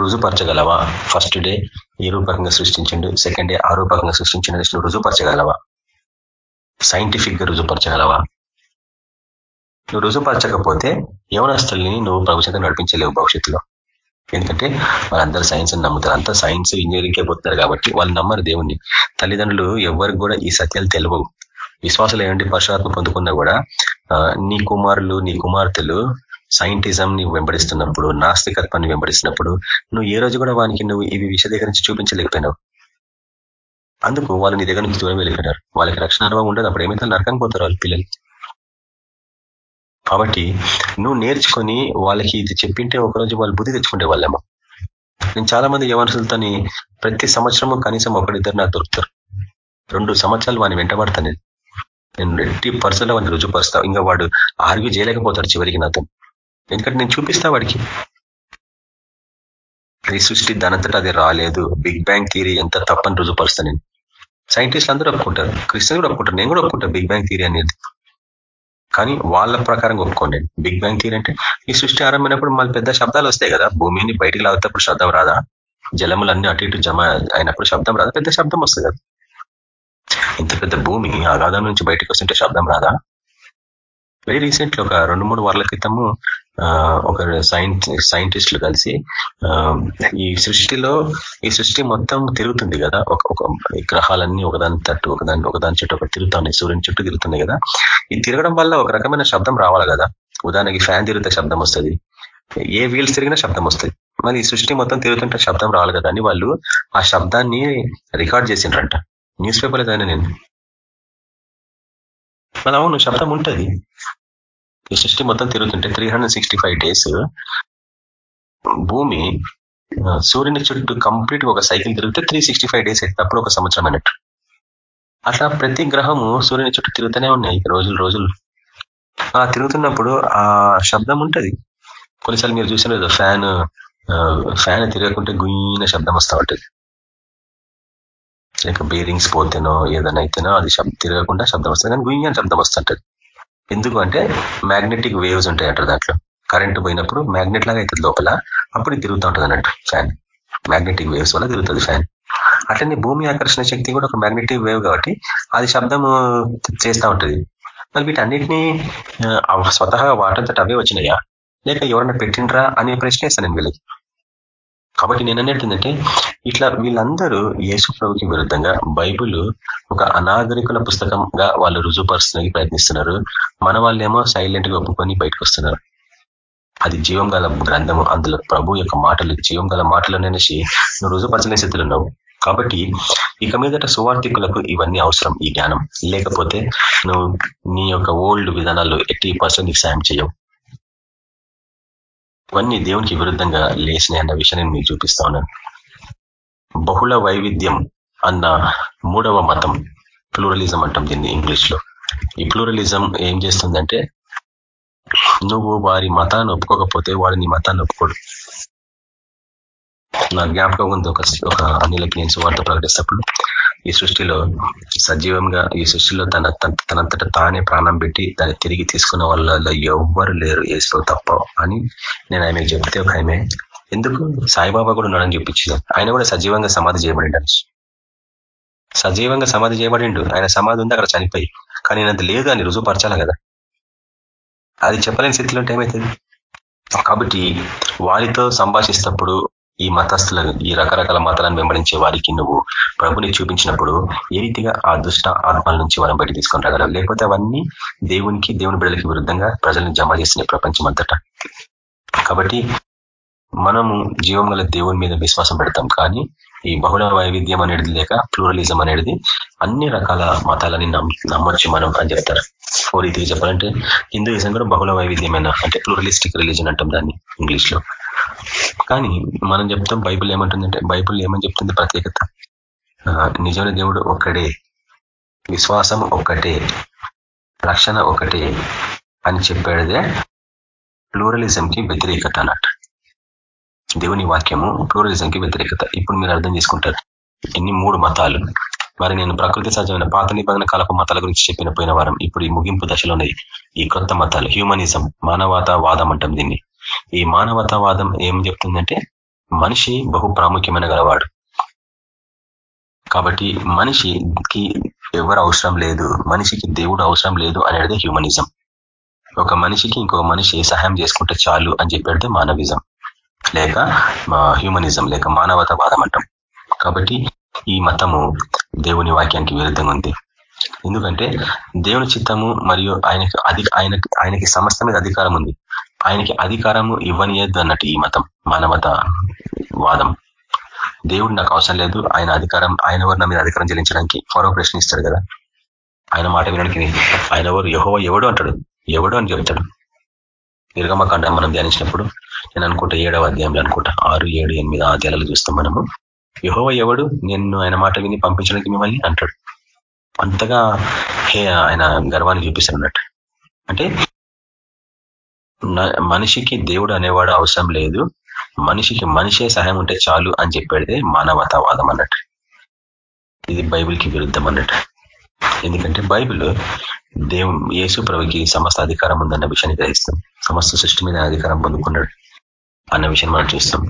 రుజుపరచగలవా ఫస్ట్ డే ఏ రూపకంగా సృష్టించండు? సెకండ్ డే ఆ రూపకంగా సృష్టించండు రుజుపరచగలవా సైంటిఫిక్గా రుజుపరచగలవా నువ్వు రుజుపరచకపోతే యవనస్తుల్ని నువ్వు ప్రభుత్వంగా నడిపించలేవు భవిష్యత్తులో. ఎందుకంటే వాళ్ళందరూ సైన్స్ అని నమ్ముతారు. అంతా సైన్స్ ఇంజనీరింగ్కే పోతున్నారు కాబట్టి వాళ్ళు నమ్మరు దేవుణ్ణి. తల్లిదండ్రులు ఎవరికి కూడా ఈ సత్యాలు తెలియవు విశ్వాసాలు ఏమంటే పరశురాత్మ పొందుకున్నా కూడా నీ కుమారులు నీ కుమార్తెలు సైంటిజం ని వెంబడిస్తున్నప్పుడు నాస్తికత్వాన్ని వెంబడిస్తున్నప్పుడు నువ్వు ఏ రోజు కూడా వానికి నువ్వు ఇవి విషయ దగ్గర నుంచి చూపించలేకపోయినావు. అందుకు వాళ్ళు నీ దగ్గర నుంచి దూరం వెళ్ళిపోయినారు. వాళ్ళకి రక్షణ అనుభవం ఉండదు. అప్పుడు ఏమైతే నరకం పోతారు వాళ్ళ పిల్లలు. కాబట్టి నువ్వు నేర్చుకొని వాళ్ళకి ఇది చెప్పింటే ఒకరోజు వాళ్ళు బుద్ధి తెచ్చుకుంటే వాళ్ళేమో. నేను చాలా మంది యవనసులతోని ప్రతి సంవత్సరము కనీసం ఒకరిద్దరు నాకు దొరుకుతారు. రెండు సంవత్సరాలు వాడిని వెంటబడతా నేను. ఎట్టి పర్సన్లో వాడిని రుజుపరుస్తా ఇంకా వాడు ఆర్గ్యూ చేయలేకపోతాడు చివరికి నాతో. ఎందుకంటే నేను చూపిస్తా వాడికి. ఈ సృష్టి దానంతటా అది రాలేదు. బిగ్ బ్యాంగ్ థీరీ ఎంత తప్పని రుజుపరుస్తా నేను. సైంటిస్టులు అందరూ ఒప్పుకుంటారు. క్రిస్టియన్ కూడా ఒప్పుకుంటారు. నేను కూడా ఒప్పుకుంటాను బిగ్ బ్యాంగ్ థీరీ అనేది. కానీ వాళ్ళ ప్రకారం ఒప్పుకోండి. బిగ్ బ్యాంగ్ థియరీ అంటే ఈ సృష్టి ఆరంభమైనప్పుడు మళ్ళీ పెద్ద శబ్దాలు వస్తాయి కదా. భూమిని బయటికి లాగుతప్పుడు శబ్దం రాదా? జలములన్నీ అటు ఇటు జమ అయినప్పుడు శబ్దం రాదా? పెద్ద శబ్దం వస్తుంది కదా. ఇంత పెద్ద భూమి అగాధం నుంచి బయటకు వస్తుంటే శబ్దం రాదా? వెరీ రీసెంట్లీ ఒక రెండు మూడు వారాల క్రితము ఒక సైంటిస్టులు కలిసి ఈ సృష్టిలో ఈ సృష్టి మొత్తం తిరుగుతుంది కదా. ఒక గ్రహాలన్నీ ఒకదాని తట్టు ఒకదాని ఒకదాని చుట్టూ ఒక తిరుగుతున్నాయి. సూర్యుని చుట్టూ తిరుగుతున్నాయి కదా. ఈ తిరగడం వల్ల ఒక రకమైన శబ్దం రావాలి కదా. ఉదాహరణకి ఫ్యాన్ తిరిగితే శబ్దం వస్తుంది. ఏ వీల్స్ తిరిగినా శబ్దం వస్తుంది. మరి ఈ సృష్టి మొత్తం తిరుగుతుంటే శబ్దం రావాలి కదా అని వాళ్ళు ఆ శబ్దాన్ని రికార్డ్ చేసిండ్రంట. న్యూస్ పేపర్ ఏదైనా నేను. మన అవును శబ్దం ఉంటుంది. ఈ సృష్టి మొత్తం తిరుగుతుంటే త్రీ డేస్ భూమి సూర్యుని చుట్టూ కంప్లీట్ ఒక సైకిల్ తిరిగితే త్రీ సిక్స్టీ ఫైవ్ డేస్ అప్పుడు ఒక సంవత్సరం అన్నట్టు. అట్లా ప్రతి గ్రహము సూర్యుని చుట్టూ తిరుగుతూనే ఉన్నాయి రోజులు రోజులు. అలా తిరుగుతున్నప్పుడు ఆ శబ్దం ఉంటుంది. కొన్నిసార్లు మీరు చూసిన ఫ్యాన్ ఫ్యాన్ తిరగకుంటే గుయ్యిన శబ్దం వస్తూ ఉంటుంది. లేక బేరింగ్స్ పోతేనో ఏదైనా అయితేనో అది తిరగకుండా శబ్దం వస్తుంది కానీ గుయ్యని శబ్దం వస్తుంటది. ఎందుకు అంటే మ్యాగ్నెటిక్ వేవ్స్ ఉంటాయి అంటారు దాంట్లో. కరెంటు పోయినప్పుడు మ్యాగ్నెట్ లాగా అవుతుంది లోపల అప్పుడు తిరుగుతూ ఉంటుంది అన్నట్టు ఫ్యాన్ మ్యాగ్నెటిక్ వేవ్స్ వల్ల తిరుగుతుంది ఫ్యాన్ అట్లనే భూమి ఆకర్షణ శక్తి కూడా ఒక మ్యాగ్నెటిక్ వేవ్ కాబట్టి అది శబ్దం చేస్తూ ఉంటుంది. మరి వీటన్నిటినీ స్వతహాగా వాటంతట అవే వచ్చినాయా? లేక ఎవరన్నా పెట్టిండ్రా అనే ప్రశ్న వేస్తాను నేను వీళ్ళకి. కాబట్టి నేను అన్నట్టుందంటే ఇట్లా వీళ్ళందరూ యేసు ప్రభుకి విరుద్ధంగా బైబుల్ ఒక అనాగరికుల పుస్తకంగా వాళ్ళు రుజుపరుస్తున్నకి ప్రయత్నిస్తున్నారు. మన వాళ్ళేమో సైలెంట్గా ఒప్పుకొని బయటకు వస్తున్నారు అది జీవం గల గ్రంథము. అందులో ప్రభు యొక్క మాటలు జీవం గల మాటలు అనేసి నువ్వు రుజుపరచలే స్థితిలో ఉన్నావు. కాబట్టి ఇక మీదట సువార్థికులకు ఇవన్నీ అవసరం ఈ జ్ఞానం. లేకపోతే నువ్వు నీ యొక్క ఓల్డ్ విధానాలు ఎట్టి పర్సెంట్ నీకు సాయం చేయవు. ఇవన్నీ దేవునికి విరుద్ధంగా లేచినాయి అన్న విషయాన్ని నేను మీకు చూపిస్తా ఉన్నాను. బహుళ వైవిధ్యం అన్న మూడవ మతం ప్లూరలిజం అంటాం దీన్ని ఇంగ్లీష్లో ఈ ప్లూరలిజం ఏం చేస్తుందంటే నువ్వు వారి మతాన్ని ఒప్పుకోకపోతే వాడు నీ మతాన్ని ఒప్పుకోడు. నా జ్ఞాపకం ఉంది ఒక ఒక అనిలకి నేను సువార్త ప్రకటిస్తప్పుడు. ఈ సృష్టిలో సజీవంగా ఈ సృష్టిలో తన తనంతట తానే ప్రాణం పెట్టి దాన్ని తిరిగి తీసుకున్న వాళ్ళలో ఎవ్వరు లేరు ఏసులో తప్ప అని నేను ఆయనకు చెప్తే ఒక ఆమె ఎందుకు? సాయిబాబా కూడా ఉన్నాడని చెప్పించింది. ఆయన కూడా సజీవంగా సమాధి చేయబడిండు సజీవంగా సమాధి చేయబడిండు. ఆయన సమాధి ఉంది అక్కడ చనిపోయి. కానీ అది లేదు అని రుజువుపరచాలి కదా. అది చెప్పలేని స్థితిలో ఏమవుతుంది కాబట్టి వారితో సంభాషిస్తప్పుడు ఈ మతస్థుల ఈ రకరకాల మతాలను వెంబడించే వారికి నువ్వు ప్రభుని చూపించినప్పుడు ఏ రీతిగా ఆ దుష్ట ఆత్మల నుంచి మనం బయట తీసుకొని రాగలవు? లేకపోతే అవన్నీ దేవునికి దేవుని బిడ్డలకి విరుద్ధంగా ప్రజలను జమ చేసిన ప్రపంచం అంతటా కాబట్టి మనము జీవం గల దేవుని మీద విశ్వాసం పెడతాం. కానీ ఈ బహుళ వైవిధ్యం అనేది లేక ప్లూరలిజం అనేది అన్ని రకాల మతాలని నమ్మొచ్చు మనం అని చెప్తారు. ఓ రీతికి చెప్పాలంటే హిందూయిజం కూడా బహుళ వైవిధ్యమైన అంటే ప్లూరలిస్టిక్ రిలీజన్ అంటాం దాన్ని ఇంగ్లీష్లో కానీ మనం చెప్తాం బైబిల్ ఏమంటుందంటే బైబిల్ ఏమని చెప్తుంది ప్రత్యేకత? నిజమైన దేవుడు ఒక్కడే విశ్వాసం ఒక్కటే రక్షణ ఒకటే అని చెప్పేదే ప్లూరలిజంకి వ్యతిరేకత అన్నట్టు. దేవుని వాక్యము ప్లూరలిజంకి వ్యతిరేకత. ఇప్పుడు మీరు అర్థం చేసుకుంటారు. ఇన్ని మూడు మతాలు. మరి నేను ప్రకృతి సహజమైన పాత నిబంధన కాలపు మతాల గురించి చెప్పిన పోయిన వారం ఇప్పుడు ఈ ముగింపు ఉన్నాయి ఈ కొత్త మతాలు. హ్యూమనిజం మానవతావాదం అంటాం దీన్ని. ఈ మానవతావాదం ఏం చెప్తుందంటే మనిషి బహు ప్రాముఖ్యమైన గలవాడు. కాబట్టి మనిషికి ఎవరు అవసరం లేదు మనిషికి దేవుడు అవసరం లేదు అనేది హ్యూమనిజం. ఒక మనిషికి ఇంకో మనిషి సహాయం చేసుకుంటే చాలు అని చెప్పేది మానవిజం. లేక హ్యూమనిజం లేక మానవతావాదం అంటాం. కాబట్టి ఈ మతము దేవుని వాక్యానికి విరుద్ధంగా ఉంది. ఎందుకంటే దేవుని చిత్తము మరియు ఆయనకి అధి ఆయనకి ఆయనకి సమస్త మీద అధికారం ఉంది. ఆయనకి అధికారము ఇవ్వనియద్దు అన్నట్టు ఈ మతం మానవత వాదం. దేవుడు నాకు అవసరం లేదు ఆయన అధికారం ఆయన ఎవరు నా మీద అధికారం చెల్లించడానికి ఫరో ప్రశ్న ఇస్తాడు కదా. ఆయన మాట వినడానికి ఆయన ఎవరు? యహోవ ఎవడు అంటాడు? ఎవడు అని చెప్తాడు నిర్గమకాండం మనం ధ్యానించినప్పుడు నేను అనుకుంటా ఏడవ అధ్యాయంలో అనుకుంటా. ఆరు ఏడు ఎనిమిది అధ్యాయాలు చూస్తాం మనము. యహోవ ఎవడు? నేను ఆయన మాట విని పంపించడానికి మిమ్మల్ని అంటాడు. అంతగా హే ఆయన గర్వాన్ని చూపిస్తాడు అన్నట్టు. అంటే మనిషికి దేవుడు అనేవాడు అవసరం లేదు. మనిషికి మనిషే సహాయం ఉంటే చాలు అని చెప్పేదే మానవతావాదం అన్నట్టు. ఇది బైబిల్కి విరుద్ధం అన్నట్టు. ఎందుకంటే బైబిల్ దేవు యేసు ప్రభుకి సమస్త అధికారం ఉందన్న విషయాన్ని గ్రహిస్తాం సమస్త సృష్టి మీద అధికారం పొందుకున్నాడు అన్న విషయం మనం చూస్తాం.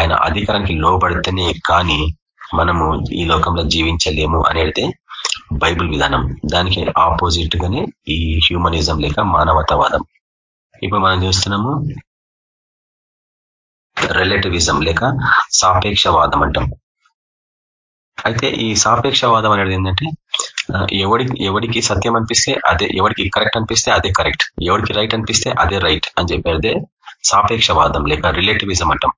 ఆయన అధికారానికి లోబడితేనే కానీ మనము ఈ లోకంలో జీవించలేము అనేది బైబిల్ విధానం. దానికి ఆపోజిట్ గానే ఈ హ్యూమనిజం లేక మానవతావాదం. ఇప్పుడు మనం చూస్తున్నాము రిలేటివిజం లేక సాపేక్షవాదం అంటాం. అయితే ఈ సాపేక్షవాదం అనేది ఏంటంటే ఎవడి ఎవడికి సత్యం అనిపిస్తే అదే ఎవడికి కరెక్ట్ అనిపిస్తే అదే కరెక్ట్ ఎవడికి రైట్ అనిపిస్తే అదే రైట్ అని చెప్పేదే సాపేక్షవాదం లేక రిలేటివిజం అంటాం.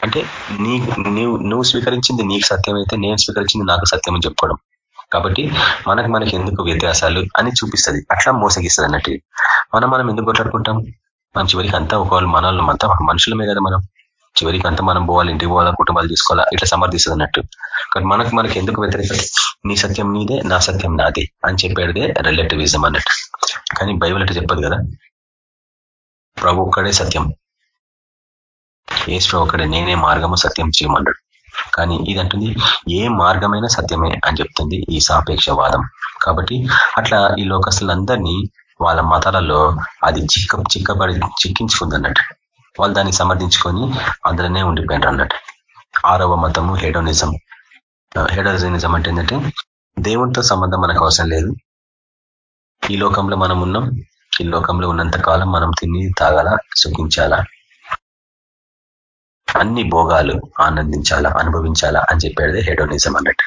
అంటే నీ నువ్వు నువ్వు స్వీకరించింది నీకు సత్యం అయితే నేను స్వీకరించింది నాకు సత్యం అని చెప్పుకోవడం. కాబట్టి మనకు మనకి ఎందుకు వ్యత్యాసాలు అని చూపిస్తుంది. అట్లా మోసగిస్తుంది అన్నట్టు మనం మనం ఎందుకు కొట్లాడుకుంటాం? మన చివరికి అంతా ఒకవేళ మనల్ని అంతా మనుషులమే కదా మనం. చివరికి అంతా మనం పోవాలి ఇంటికి పోవాలా కుటుంబాలు తీసుకోవాలా ఇట్లా సమర్థిస్తుంది అన్నట్టు కానీ మనకు మనకి ఎందుకు వ్యతిరేకత? నీ సత్యం నీదే నా సత్యం నాదే అని చెప్పేదే రిలేటివిజం అన్నట్టు. కానీ బైబిల్ అంటే చెప్పదు కదా. ప్రభు ఒక్కడే సత్యం. ఏసు ఒక్కడే నేనే మార్గము సత్యం చేయమన్నాడు కానీ ఇదంటుంది ఏ మార్గమైన సత్యమే అని చెప్తుంది ఈ సాపేక్షవాదం. కాబట్టి అట్లా ఈ లోకస్తులందరినీ వాళ్ళ మతాలలో అది చిక్క చిక్కబడి చిక్కించుకుంది అన్నట్టు వాళ్ళు దాన్ని సమర్థించుకొని అందులోనే ఉండిపోయినారు అన్నట్టు ఆరవ మతము హెడోనిజం. హెడోనిజం అంటే ఏంటంటే దేవునితో సంబంధం మనకు అవసరం లేదు. ఈ లోకంలో మనం ఉన్నాం. ఈ లోకంలో ఉన్నంత కాలం మనం తిని తాగాల సుఖించాలా? అన్ని భోగాలు ఆనందించాలా అనుభవించాలా అని చెప్పేది హెడోనిజం అన్నట్టు.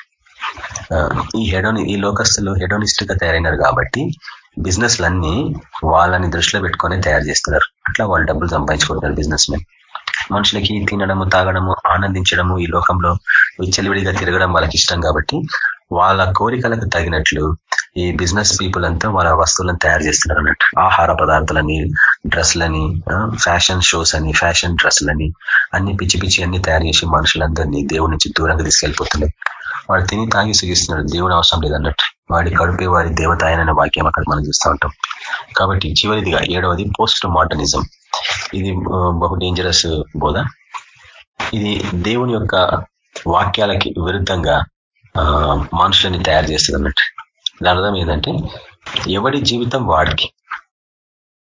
ఈ హెడోని ఈ లోకస్తులు హెడోనిస్ట్గా తయారైనారు కాబట్టి బిజినెస్లన్నీ వాళ్ళని దృష్టిలో పెట్టుకొని తయారు చేస్తున్నారు. అట్లా వాళ్ళు డబ్బులు సంపాదించుకుంటున్నారు బిజినెస్ మెన్ మనుషులకి తినడము తాగడము ఆనందించడము ఈ లోకంలో విచ్చలివిడిగా తిరగడం వాళ్ళకి ఇష్టం కాబట్టి వాళ్ళ కోరికలకు తగినట్లు ఈ బిజినెస్ పీపుల్ అంతా వాళ్ళ వస్తువులను తయారు చేస్తున్నారు అన్నట్టు ఆహార పదార్థాలని డ్రెస్లని ఫ్యాషన్ షోస్ అని ఫ్యాషన్ డ్రెస్లని అన్ని పిచ్చి పిచ్చి అన్ని తయారు చేసి మనుషులందరినీ దేవుడి నుంచి దూరంగా తీసుకెళ్ళిపోతున్నాయి వాడు తిని తాగి సుగిస్తున్నాడు దేవుడు అవసరం లేదన్నట్టు. వాడి కడుపే వారి దేవత ఆయన వాక్యం అక్కడ మనం చూస్తూ ఉంటాం. కాబట్టి చివరిదిగా ఏడవది పోస్ట్ మోడర్నిజం ఇది బహు డేంజరస్ బోధ. ఇది దేవుని యొక్క వాక్యాలకి విరుద్ధంగా మనుషులని తయారు చేస్తుంది అన్నట్టు. దాని అర్థం ఏంటంటే ఎవడి జీవితం వాడికి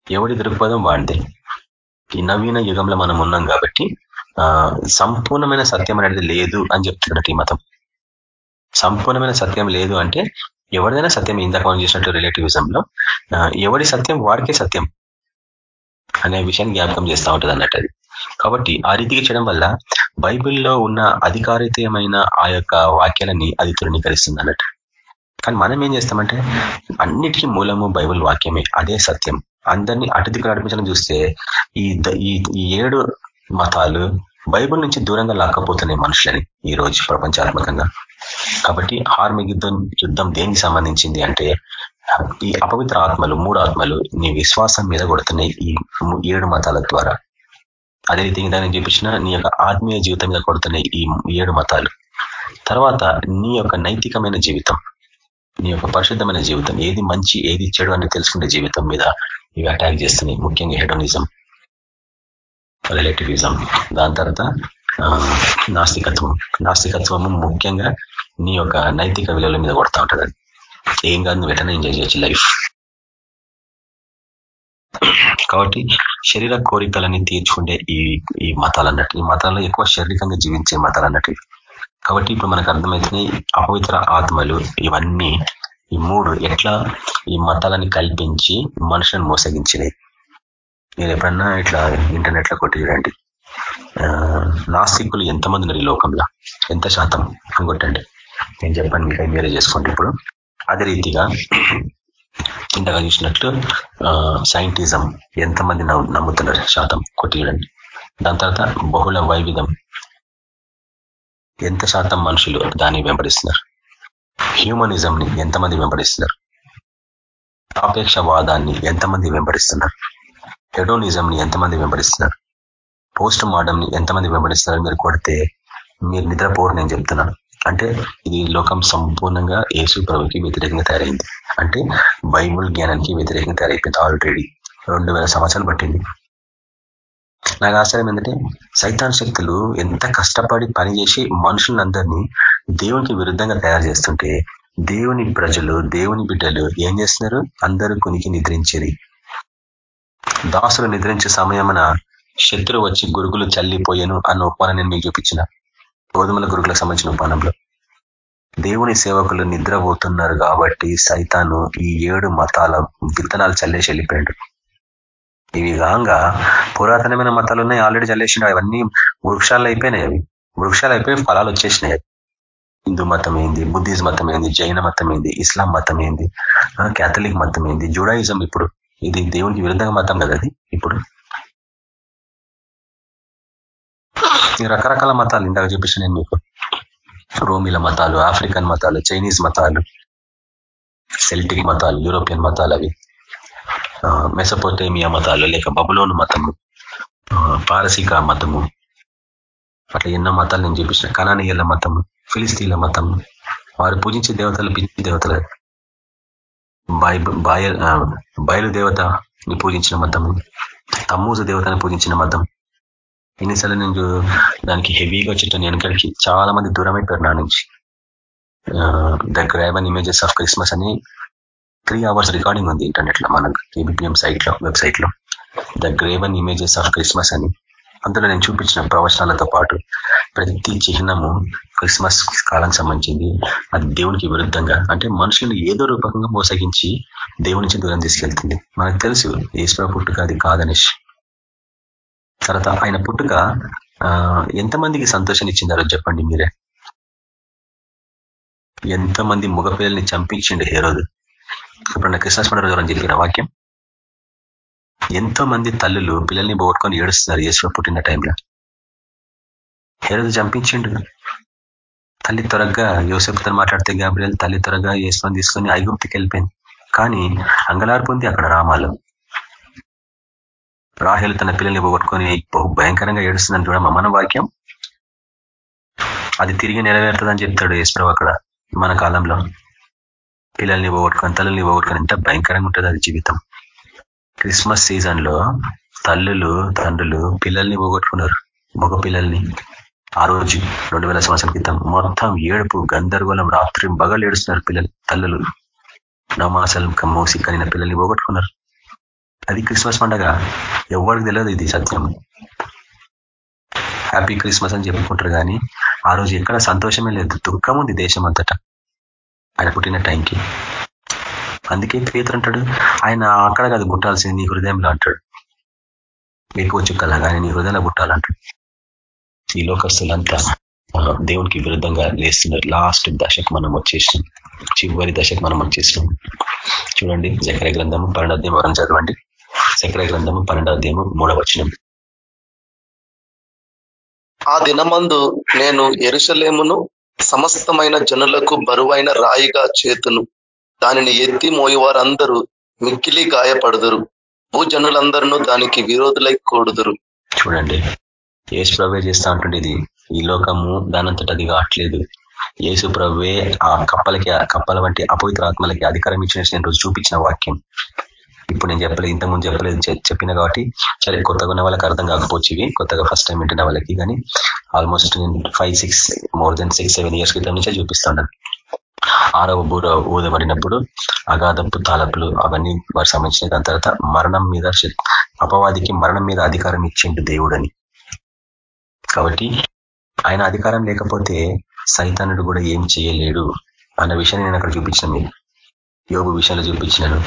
ఎవడి దృక్పథం వాడిదే. ఈ నవీన యుగంలో మనం ఉన్నాం కాబట్టి సంపూర్ణమైన సత్యం అనేది లేదు అని చెప్తున్నట్టు ఈ మతం. సంపూర్ణమైన సత్యం లేదు అంటే ఎవరిదైనా సత్యం ఇందాక మనం చేసినట్టు రిలేటివిజంలో ఎవడి సత్యం వాడికే సత్యం అనే విషయాన్ని జ్ఞాపకం చేస్తూ ఉంటుంది అన్నట్టు అది. కాబట్టి ఆ రీతికి చేయడం వల్ల బైబిల్లో ఉన్న అధికారితమైన ఆ యొక్క వాక్యాలని అది తృణీకరిస్తుంది అన్నట్టు. కానీ మనం ఏం చేస్తామంటే అన్నిటికీ మూలము బైబిల్ వాక్యమే అదే సత్యం. అందరినీ అటు నడిపించడం చూస్తే ఈ ఈ ఏడు మతాలు బైబిల్ నుంచి దూరంగా లాక్కపోతున్నాయి మనుషులని ఈ రోజు ప్రపంచాత్మకంగా కాబట్టి హార్మిక్ యుద్ధం యుద్ధం దేనికి సంబంధించింది అంటే ఈ అపవిత్ర ఆత్మలు మూడు ఆత్మలు నీ విశ్వాసం మీద కొడుతున్నాయి ఈ ఏడు మతాల ద్వారా. అదే రీతిగా దాన్ని చూపించిన నీ యొక్క ఆత్మీయ జీవితం మీద కొడుతున్నాయి ఈ ఏడు మతాలు. తర్వాత నీ యొక్క నైతికమైన జీవితం నీ యొక్క పరిశుద్ధమైన జీవితం ఏది మంచి ఏది చెడు అని తెలుసుకునే జీవితం మీద ఇవి అటాక్ చేస్తున్నాయి. ముఖ్యంగా హెడోనిజం రిలేటివిజం దాని తర్వాత నాస్తికత్వం. నాస్తికత్వము ముఖ్యంగా నీ యొక్క నైతిక విలువల మీద కొడతా ఉంటుంది ఏం కాదు నువ్వు ఎటనే ఎంజాయ్ చేయొచ్చు లైఫ్ కాబట్టి శరీర కోరికలని తీర్చుకుంటే ఈ ఈ మతాలు అన్నట్టు ఈ మతాల్లో ఎక్కువ శారీరకంగా జీవించే మతాలు అన్నట్టు కాబట్టి ఇప్పుడు మనకు అర్థమవుతున్నాయి అపవిత్ర ఆత్మలు ఇవన్నీ ఈ మూడు ఎట్లా ఈ మతాలని కల్పించి మనుషులను మోసగించినాయి. మీరు ఎప్పుడన్నా ఇట్లా ఇంటర్నెట్లో కొట్టి చూడండి. నాస్తికులు ఎంతమంది ఉన్నారు ఈ లోకంలో? ఎంత శాతం? కొట్టండి. నేను చెప్పాను మీకు మీరే చేసుకోండి ఇప్పుడు. అదే రీతిగా ఇందాక చూసినట్లు సైంటిజం ఎంతమంది నమ్ముతున్నారు శాతం కొట్టియడండి దాని తర్వాత బహుళ వైవిధం ఎంత శాతం మనుషులు దాన్ని వెంబడిస్తున్నారు? హ్యూమనిజం ని ఎంతమంది వెంబడిస్తున్నారు? సాపేక్షవాదాన్ని ఎంతమంది వెంబడిస్తున్నారు? హెడోనిజం ని ఎంతమంది వెంబడిస్తున్నారు? పోస్ట్ మార్టం ని ఎంతమంది వెంబడిస్తున్నారు మీరు కొడితే మీరు నిద్రపోరు నేను చెప్తున్నాను. అంటే ఇది లోకం సంపూర్ణంగా యేసు ప్రభుకి వ్యతిరేకంగా తయారైంది. అంటే బైబుల్ జ్ఞానానికి వ్యతిరేకంగా తయారైపోయింది ఆల్రెడీ రెండు వేల సంవత్సరాలు పట్టింది. నాకు ఆశ్చర్యం ఏంటంటే సైతాన్ శక్తులు ఎంత కష్టపడి పనిచేసి మనుషులందరినీ దేవునికి విరుద్ధంగా తయారు చేస్తుంటే దేవుని ప్రజలు దేవుని బిడ్డలు ఏం చేస్తున్నారు? అందరూ కొనికి నిద్రించేది. దాసులు నిద్రించే సమయమున శత్రువు వచ్చి గురుగులు చల్లిపోయాను అన్న ఉపమానం నేను మీకు చూపించిన. గోధుమల గురుగులకు సంబంధించిన ఉపమానంలో దేవుని సేవకులు నిద్రపోతున్నారు కాబట్టి సైతాను ఈ ఏడు మతాల విత్తనాలు చల్లేసి వెళ్ళిపోయాడు. ఇవి కాగా పురాతనమైన మతాలు ఉన్నాయి ఆల్రెడీ చల్లేసిన అవన్నీ వృక్షాలు అయిపోయినాయి అవి. వృక్షాలు అయిపోయి ఫలాలు వచ్చేసినాయి హిందూ మతం ఏంది బుద్ధిజం మతం ఏంది జైన మతం ఏంది ఇస్లాం మతం ఏంది క్యాథలిక్ మతం ఏంది జుడాయిజం ఇప్పుడు. ఇది దేవునికి విరుద్ధంగా మతం కదా అది ఇప్పుడు. రకరకాల మతాలు ఇందాక చూపించిన నేను మీకు. రోమిల మతాలు ఆఫ్రికన్ మతాలు చైనీస్ మతాలు సెల్టిక్ మతాలు యూరోపియన్ మతాలు అవి. మెసపోటేమియా మతాలు లేక బబులోను మతము పారసిక మతము. అట్లా ఎన్నో మతాలు నేను చూపించిన. కనానీయుల మతము ఫిలిస్తీన్ల మతము. వారు పూజించే దేవతలు పిచ్చి దేవతలు. బయలు దేవతని పూజించిన మతము. తమ్మూజ దేవతని పూజించిన మతం. ఎన్నిసార్లు నేను దానికి హెవీగా వచ్చేటాను వెనకడికి చాలా మంది దూరం అయిపోయారు నా నుంచి. The graven images of Christmas అని త్రీ అవర్స్ రికార్డింగ్ ఉంది ఇంటర్నెట్లో మన కేబిపిఎం సైట్లో వెబ్సైట్లో the graven images of Christmas అని. అందులో నేను చూపించిన ప్రవచనాలతో పాటు ప్రతి చిహ్నము క్రిస్మస్ కాలం సంబంధించింది. అది దేవునికి విరుద్ధంగా అంటే మనుషులను ఏదో రూపకంగా మోసగించి దేవుని నుంచి దూరం తీసుకెళ్తుంది. మనకు తెలుసు ఈశ్వర పుట్టుక అది కాదనేసి తర్వాత ఆయన పుట్టుక ఎంతమందికి సంతోషాన్ని ఇచ్చిందారో చెప్పండి మీరే. ఎంతమంది మగపిల్లల్ని చంపించిండు హేరోదు? ఇప్పుడు నా క్రిస్మస్ రోజు చెప్పిన వాక్యం? ఎంతో మంది తల్లులు పిల్లల్ని పోగొట్టుకొని ఏడుస్తున్నారు యేసు పుట్టిన టైంలో. హేరోదు చంపించిండు. తల్లి త్వరగా యోసేపుతో మాట్లాడితే గాబ్రియల్ తల్లి త్వరగా యేసుని తీసుకొని ఐగుప్తికి వెళ్ళిపోయింది కానీ అంగలార్పు ఉంది అక్కడ రామాలు. రాహేలు తన పిల్లల్ని పోగొట్టుకొని బహు భయంకరంగా ఏడుస్తుందని చూడ మన వాక్యం అది తిరిగి నెరవేరుతుందని చెప్తాడు ఈశ్వరావు అక్కడ మన కాలంలో. పిల్లల్ని పోగొట్టుకొని తల్లుల్ని పోగొట్టుకొని ఎంత భయంకరంగా ఉంటుంది అది జీవితం. క్రిస్మస్ సీజన్లో తల్లులు తండ్రులు పిల్లల్ని పోగొట్టుకున్నారు. మగ పిల్లల్ని. ఆ రోజు రెండు వేల సంవత్సరాల క్రితం మొత్తం ఏడుపు గందరగోళం రాత్రి బగలు ఏడుస్తున్నారు పిల్లలు తల్లులు. నమాసలు మోసి కనిన పిల్లల్ని పోగొట్టుకున్నారు. అది క్రిస్మస్ పండగ. ఎవరికి తెలియదు ఇది సత్యం. హ్యాపీ క్రిస్మస్ అని చెప్పుకుంటారు కానీ ఆ రోజు ఎక్కడ సంతోషమే లేదు. దుఃఖం ఉంది దేశం అంతటా. ఆయన పుట్టిన టైంకి. అందుకే పేతురు అంటాడు ఆయన అక్కడ కాదు పుట్టాల్సింది నీ హృదయంలో అంటాడు. మీకు చుక్కలా కానీ నీ హృదయంలో పుట్టాలంటాడు. ఈ లోకస్తులంతా దేవునికి విరుద్ధంగా లేస్తున్నారు. లాస్ట్ దశకు మనం వచ్చేసినాం చివరి దశకు మనం వచ్చేసినాం చూడండి జకర గ్రంథము పన్నెండాధ్యాయం వరం చదవండి. చక్ర గ్రంథము పన్నెండాధ్యాయము మూడవచనం. ఆ దినమందు నేను ఎరుసలేమును సమస్తమైన జనులకు బరువైన రాయిగా చేతును. దానిని ఎత్తి మోయేవారందరూ మిక్కిలి గాయపడుదురు. భూజనులందరూ దానికి విరోధులై కూడుదురు. చూడండి యేసు ప్రభే చేస్తా ఉంటుంది ఇది. ఈ లోకము దానంతట అది కావట్లేదు యేసు ప్రభే ఆ కప్పలకి కప్పల వంటి అపవిత్ర ఆత్మలకి అధికారం ఇచ్చిన నేను రోజు చూపించిన వాక్యం. ఇప్పుడు నేను చెప్పలేదు ఇంతకుముందు చెప్పలేదు చెప్పిన కాబట్టి సరే కొత్తగా ఉన్న వాళ్ళకి అర్థం కాకపోవచ్చు ఇవి. కొత్తగా ఫస్ట్ టైం వింటున్న వాళ్ళకి కానీ ఆల్మోస్ట్ నేను five six more than six seven years క్రితం నుంచే చూపిస్తాను ఆరవ బూర ఊదబడినప్పుడు అగాధపు తాలపులు అవన్నీ వారికి సంబంధించిన దాని తర్వాత మరణం మీద అపవాదికి మరణం మీద అధికారం ఇచ్చిండు దేవుడని. కాబట్టి ఆయన అధికారం లేకపోతే సైతానుడు కూడా ఏం చేయలేడు అన్న విషయాన్ని నేను అక్కడ చూపించిన మీరు యోగు విషయంలో చూపించినాను.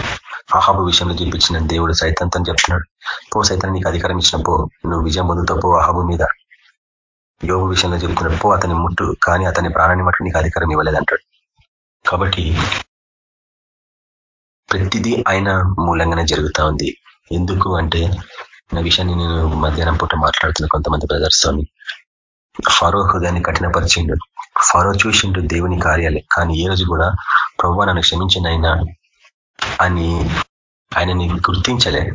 ఆహాబు విషయంలో చూపించిన దేవుడు సైతంతో చెప్తున్నాడు. పో సైతాన్ని నీకు అధికారం ఇచ్చిన పో. నువ్వు విజయం పొందుతావు పో అహాబు మీద. యోగు విషయంలో చెప్తున్నాడు పో అతని ముట్టు కానీ అతని ప్రాణాన్ని మట్టు నీకు అధికారం ఇవ్వలేదంటాడు కాబట్టి ప్రతిదీ ఆయన మూలంగానే జరుగుతా ఉంది. ఎందుకు అంటే నా విషయాన్ని నేను మధ్యాహ్నం పూట మాట్లాడుతున్న కొంతమంది బ్రదర్స్తోని ఫరో హృదయాన్ని కఠినపరిచిండు. ఫరో చూసిండు దేవుని కార్యాలే కానీ ఏ రోజు కూడా ప్రభు నన్ను క్షమించిన ఆయన అని ఆయనని గుర్తించలే.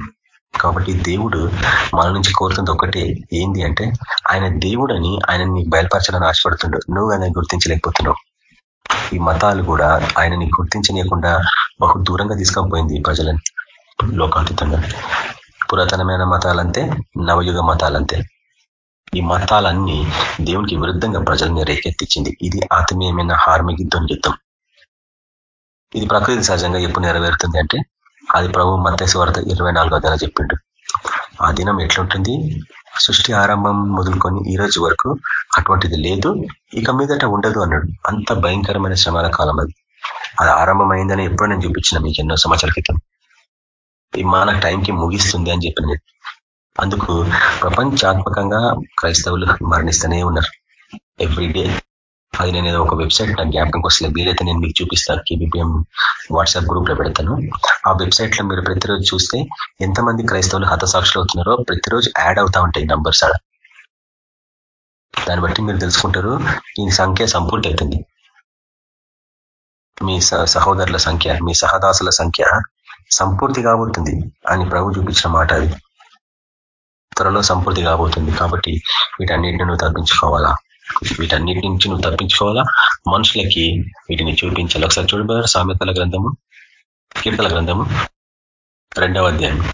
కాబట్టి దేవుడు మన నుంచి కోరుతుంది ఒకటే ఏంది అంటే ఆయన దేవుడని ఆయనని బయలుపరచాలని ఆశపడుతుండు. నువ్వు ఆయన గుర్తించలేకపోతున్నావు. ఈ మతాలు కూడా ఆయనని గుర్తించనీయకుండా బహు దూరంగా తీసుకపోయింది ప్రజలని. లోకాతీతంగా. పురాతనమైన మతాలంతే నవయుగ మతాలంతే. ఈ మతాలన్నీ దేవునికి విరుద్ధంగా ప్రజల్ని రేకెత్తించింది ఇది ఆత్మీయమైన హార్మిక యుద్ధం. ఇది ప్రకృతి సహజంగా ఎప్పుడు నెరవేరుతుంది అంటే అది ప్రభు మత్స్యవార్త ఇరవై నాలుగో అధ్యాయంలో చెప్పిండు. ఆ దినం ఎట్లుంటుంది? సృష్టి ఆరంభం మొదలుకొని ఈ రోజు వరకు అటువంటిది లేదు ఇక మీదట ఉండదు అన్నాడు. అంత భయంకరమైన శ్రమాల కాలం అది. అది ఆరంభమైందని ఎప్పుడో నేను చూపించిన మీకు ఎన్నో సంవత్సరాల క్రితం. ఈ మాన టైంకి ముగిస్తుంది అని చెప్పిన అందుకు ప్రపంచాత్మకంగా క్రైస్తవులు మరణిస్తూనే ఉన్నారు. ఎవ్రీడే అది నేను ఏదో ఒక వెబ్సైట్ నాకు జ్ఞాపకం వస్తుంది వీలైతే నేను మీకు చూపిస్తాను. కేబీపీఎం వాట్సాప్ గ్రూప్లో పెడతాను. ఆ వెబ్సైట్లో మీరు ప్రతిరోజు చూస్తే ఎంతమంది క్రైస్తవులు హతసాక్షులు అవుతున్నారో ప్రతిరోజు యాడ్ అవుతా ఉంటాయి నంబర్స్ ఆడ. దాన్ని బట్టి మీరు తెలుసుకుంటారు. ఈ సంఖ్య సంపూర్తి అవుతుంది మీ సహోదరుల సంఖ్య మీ సహదాసుల సంఖ్య సంపూర్తి కాబోతుంది అని ప్రభు చూపించిన మాట అది. త్వరలో సంపూర్తి కాబోతుంది కాబట్టి వీటన్నిటిని నువ్వు తప్పించుకోవాలా వీటన్నిటి నుంచి నువ్వు తప్పించుకోవాలా? మనుషులకి వీటిని చూపించాలి. ఒకసారి చూడబోయారు సామెతల గ్రంథము కీర్తల గ్రంథము రెండవ అధ్యాయం.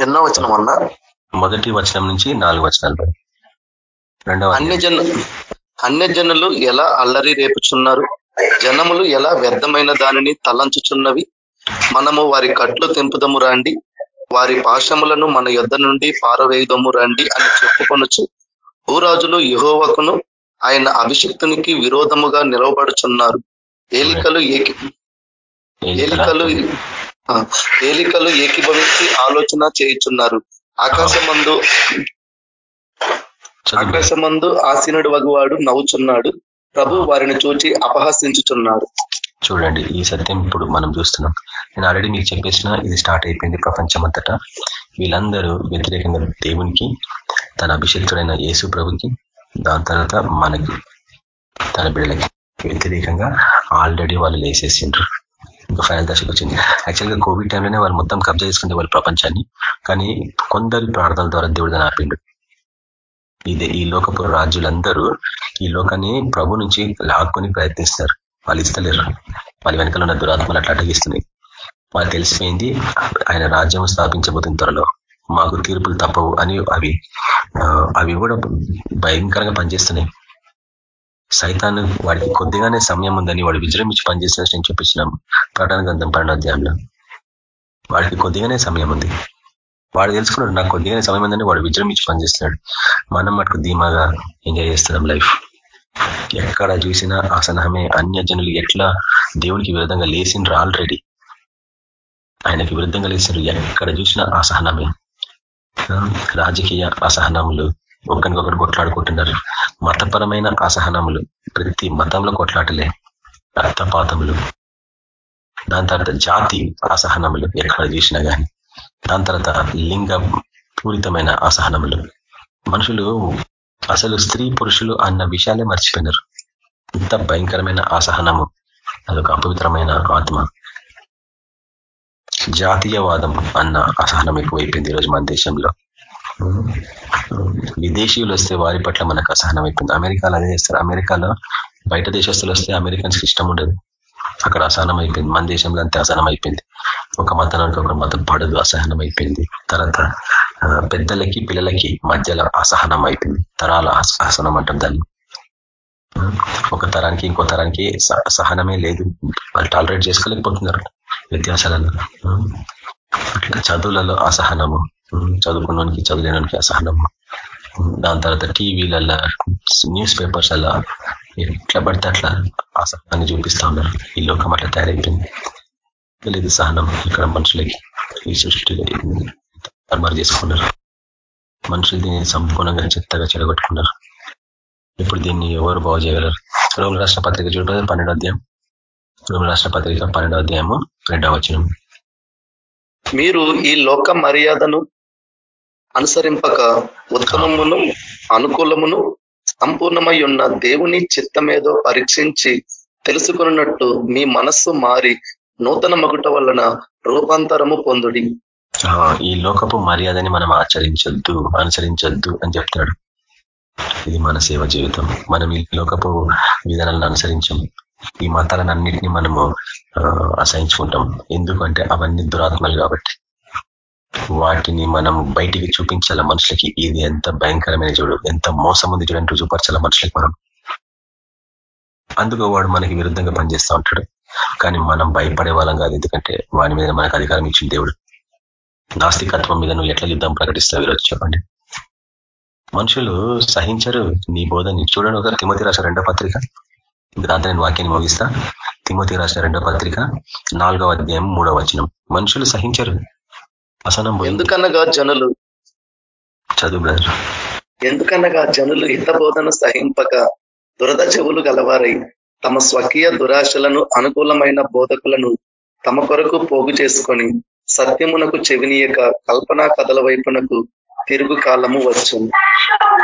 ఎన్నో వచనం అన్నా? మొదటి వచనం నుంచి నాలుగు వచనాలు రెండవ అన్య జన అన్య జనులు ఎలా అల్లరి రేపుచున్నారు? జనములు ఎలా వ్యర్థమైన దానిని తలంచుచున్నవి? మనము వారి కట్లు తెంపుదము రండి. వారి పాశములను మన యొద్ధ నుండి పారవేయుదము రండి అని చెప్పుకొనొచ్చు భూరాజులు యుహోవకును ఆయన అభిషక్తునికి విరోధముగా నిలవబడుచున్నారు. ఏలికలు ఏకి ఏలికలు ఏలికలు ఏకీభవించి ఆలోచన చేయుచున్నారు. ఆకాశమందు ఆకాశమందు ఆసీనుడు వగువాడు నవ్వుచున్నాడు. ప్రభు వారిని చూచి అపహసించుచున్నాడు. చూడండి ఈ సత్యం ఇప్పుడు మనం చూస్తున్నాం. నేను ఆల్రెడీ మీకు చెప్పేసిన ఇది స్టార్ట్ అయిపోయింది ప్రపంచం అంతటా వీళ్ళందరూ వ్యతిరేకంగా దేవునికి తన అభిషేకుడైన యేసు ప్రభుకి దాని తర్వాత మనకి తన బిడ్డలకి వ్యతిరేకంగా ఆల్రెడీ వాళ్ళు లేసేసిండ్రు. ఇంకా ఫైనల్ దశకు వచ్చింది. యాక్చువల్గా కోవిడ్ టైంలోనే వాళ్ళు మొత్తం కబ్జా చేసుకుంటే వాళ్ళు ప్రపంచాన్ని. కానీ కొందరి ప్రార్థనల ద్వారా దేవుడు దాన్ని ఆపిండు. ఇదే ఈ లోకపు రాజులందరూ ఈ లోకాన్ని ప్రభు నుంచి లాక్కొని ప్రయత్నిస్తారు వాళ్ళు ఇస్తలేరు. వాళ్ళ వెనకాల ఉన్న దురాత్మలు అట్లా అటగిస్తున్నాయి వాళ్ళు తెలిసిపోయింది ఆయన రాజ్యం స్థాపించబోతున్న త్వరలో. మాకు తీర్పులు తప్పవు అని అవి అవి కూడా భయంకరంగా పనిచేస్తున్నాయి. సైతాన్ని వాడికి కొద్దిగానే సమయం ఉందని వాడు విజృంభించి పనిచేసినట్టు నేను చూపించినాం ప్రకటన గ్రంథం పన్నెండో వాడికి కొద్దిగానే సమయం ఉంది. వాడు తెలుసుకున్నాడు నాకు కొద్దిగానే సమయం ఉందని వాడు విజృంభించి పనిచేస్తున్నాడు. మనం మటుకు ధీమాగా ఎంజాయ్ చేస్తున్నాం లైఫ్. ఎక్కడ చూసినా అసహనమే అన్య జనులు ఎట్లా దేవునికి విరుద్ధంగా లేచిండ్రు ఆల్రెడీ. ఆయనకి విరుద్ధంగా లేచిండ్రు. ఎక్కడ చూసినా అసహనమే రాజకీయ అసహనములు ఒకరికొకరు కొట్లాడుకుంటున్నారు. మతపరమైన అసహనములు ప్రతి మతంలో కొట్లాటలే రక్తపాతములు. దాని తర్వాత జాతి అసహనములు ఎక్కడ చూసినా కానీ దాని తర్వాత లింగ పూరితమైన అసహనములు. మనుషులు అసలు స్త్రీ పురుషులు అన్న విషయాలే మర్చిపోయినారు. ఇంత భయంకరమైన అసహనము అదొక అపవిత్రమైన ఆత్మ. జాతీయవాదం అన్న అసహనం ఎక్కువైపోయింది ఈరోజు మన దేశంలో. విదేశీయులు వస్తే వారి పట్ల మనకు అసహనం అయిపోయింది అమెరికాలో అదే చేస్తారు. అమెరికాలో బయట దేశస్తులు వస్తే అమెరికన్స్కి ఇష్టం ఉండదు. అక్కడ అసహనం అయిపోయింది. మన దేశంలో అంతే అసహనం అయిపోయింది. ఒక మతానికి ఒక మతం పడదు. అసహనం అయిపోయింది. తర్వాత పెద్దలకి పిల్లలకి మధ్యలో అసహనం అయిపోయింది. తరాల అసహనం అంటాం దాన్ని. ఒక తరానికి ఇంకో తరానికి సహనమే లేదు. వాళ్ళు టాలరేట్ చేసుకోలేకపోతున్నారు. వ్యత్యాసాలను చదువులలో అసహనము చదువుకున్నానికి చదువులేనానికి అసహనము దాని తర్వాత టీవీలలో న్యూస్ పేపర్స్ అలా ఎట్లా పడితే అట్లా అసహనాన్ని చూపిస్తా ఉన్నారు ఈ లోకం అట్లా తయారైపోయింది తెలియదు సహనం ఇక్కడ మనుషులకి ఈ సృష్టి తర్మారు చేసుకున్నారు మనుషులు దీన్ని సంపూర్ణంగా చెత్తగా చెడగొట్టుకున్నారు ఇప్పుడు దీన్ని ఎవరు బాగు చేయగలరు? రోగుల రాష్ట్ర పత్రిక చూడలేదు పన్నెండు అధ్యాయం. రాష్ట్ర పత్రిక పన్నెండో అధ్యాయము రెండవ వచనం. మీరు ఈ లోక మర్యాదను అనుసరింపక ఉత్తమమును అనుకూలమును సంపూర్ణమై ఉన్న దేవుని చిత్తమేదో పరీక్షించి తెలుసుకున్నట్టు మీ మనస్సు మారి నూతన మగుట వలన రూపాంతరము పొందుడి. ఈ లోకపు మర్యాదని మనం ఆచరించొద్దు అనుసరించొద్దు అని చెప్తాడు ఇది మన సేవ జీవితం. మనం ఈ లోకపు విధానాలను అనుసరించం ఈ మతాలను అన్నింటినీ మనము అసహించుకుంటాం. ఎందుకంటే అవన్నీ దురాత్మలు కాబట్టి. వాటిని మనం బయటికి చూపించాల మనుషులకి? ఇది ఎంత భయంకరమైన చూడు ఎంత మోసం ఉంది చూడండి రుజుపరచాల మనుషులకి మనం? అందుకు వాడు మనకి విరుద్ధంగా పనిచేస్తూ ఉంటాడు. కానీ మనం భయపడే వాళ్ళం కాదు ఎందుకంటే వాని మీద మనకు అధికారం ఇచ్చిన దేవుడు. నాస్తికత్వం మీద నువ్వు ఎట్లా యుద్ధం ప్రకటిస్తావు ఈరోజు చెప్పండి. మనుషులు సహించరు. నీ బోధని చూడండి ఒక తిమతి రాసిన రెండో పత్రిక. నేను వాక్యాన్ని ముగిస్తా. తిమతి రాసిన రెండో పత్రిక నాలుగవ అధ్యాయం మూడవ వచనం. మనుషులు సహించరు. అసనం ఎందుకనగా జనులు? చదువు బ్రదర్. ఎందుకనగా జనులు హితబోధన సహింపక దురద చెవులు గలవారై తమ స్వకీయ దురాశలను అనుకూలమైన బోధకులను తమ కొరకు పోగు చేసుకొని సత్యమునకు చెవినీయక కల్పనా కథల వైపునకు తిరుగు కాలము వచ్చింది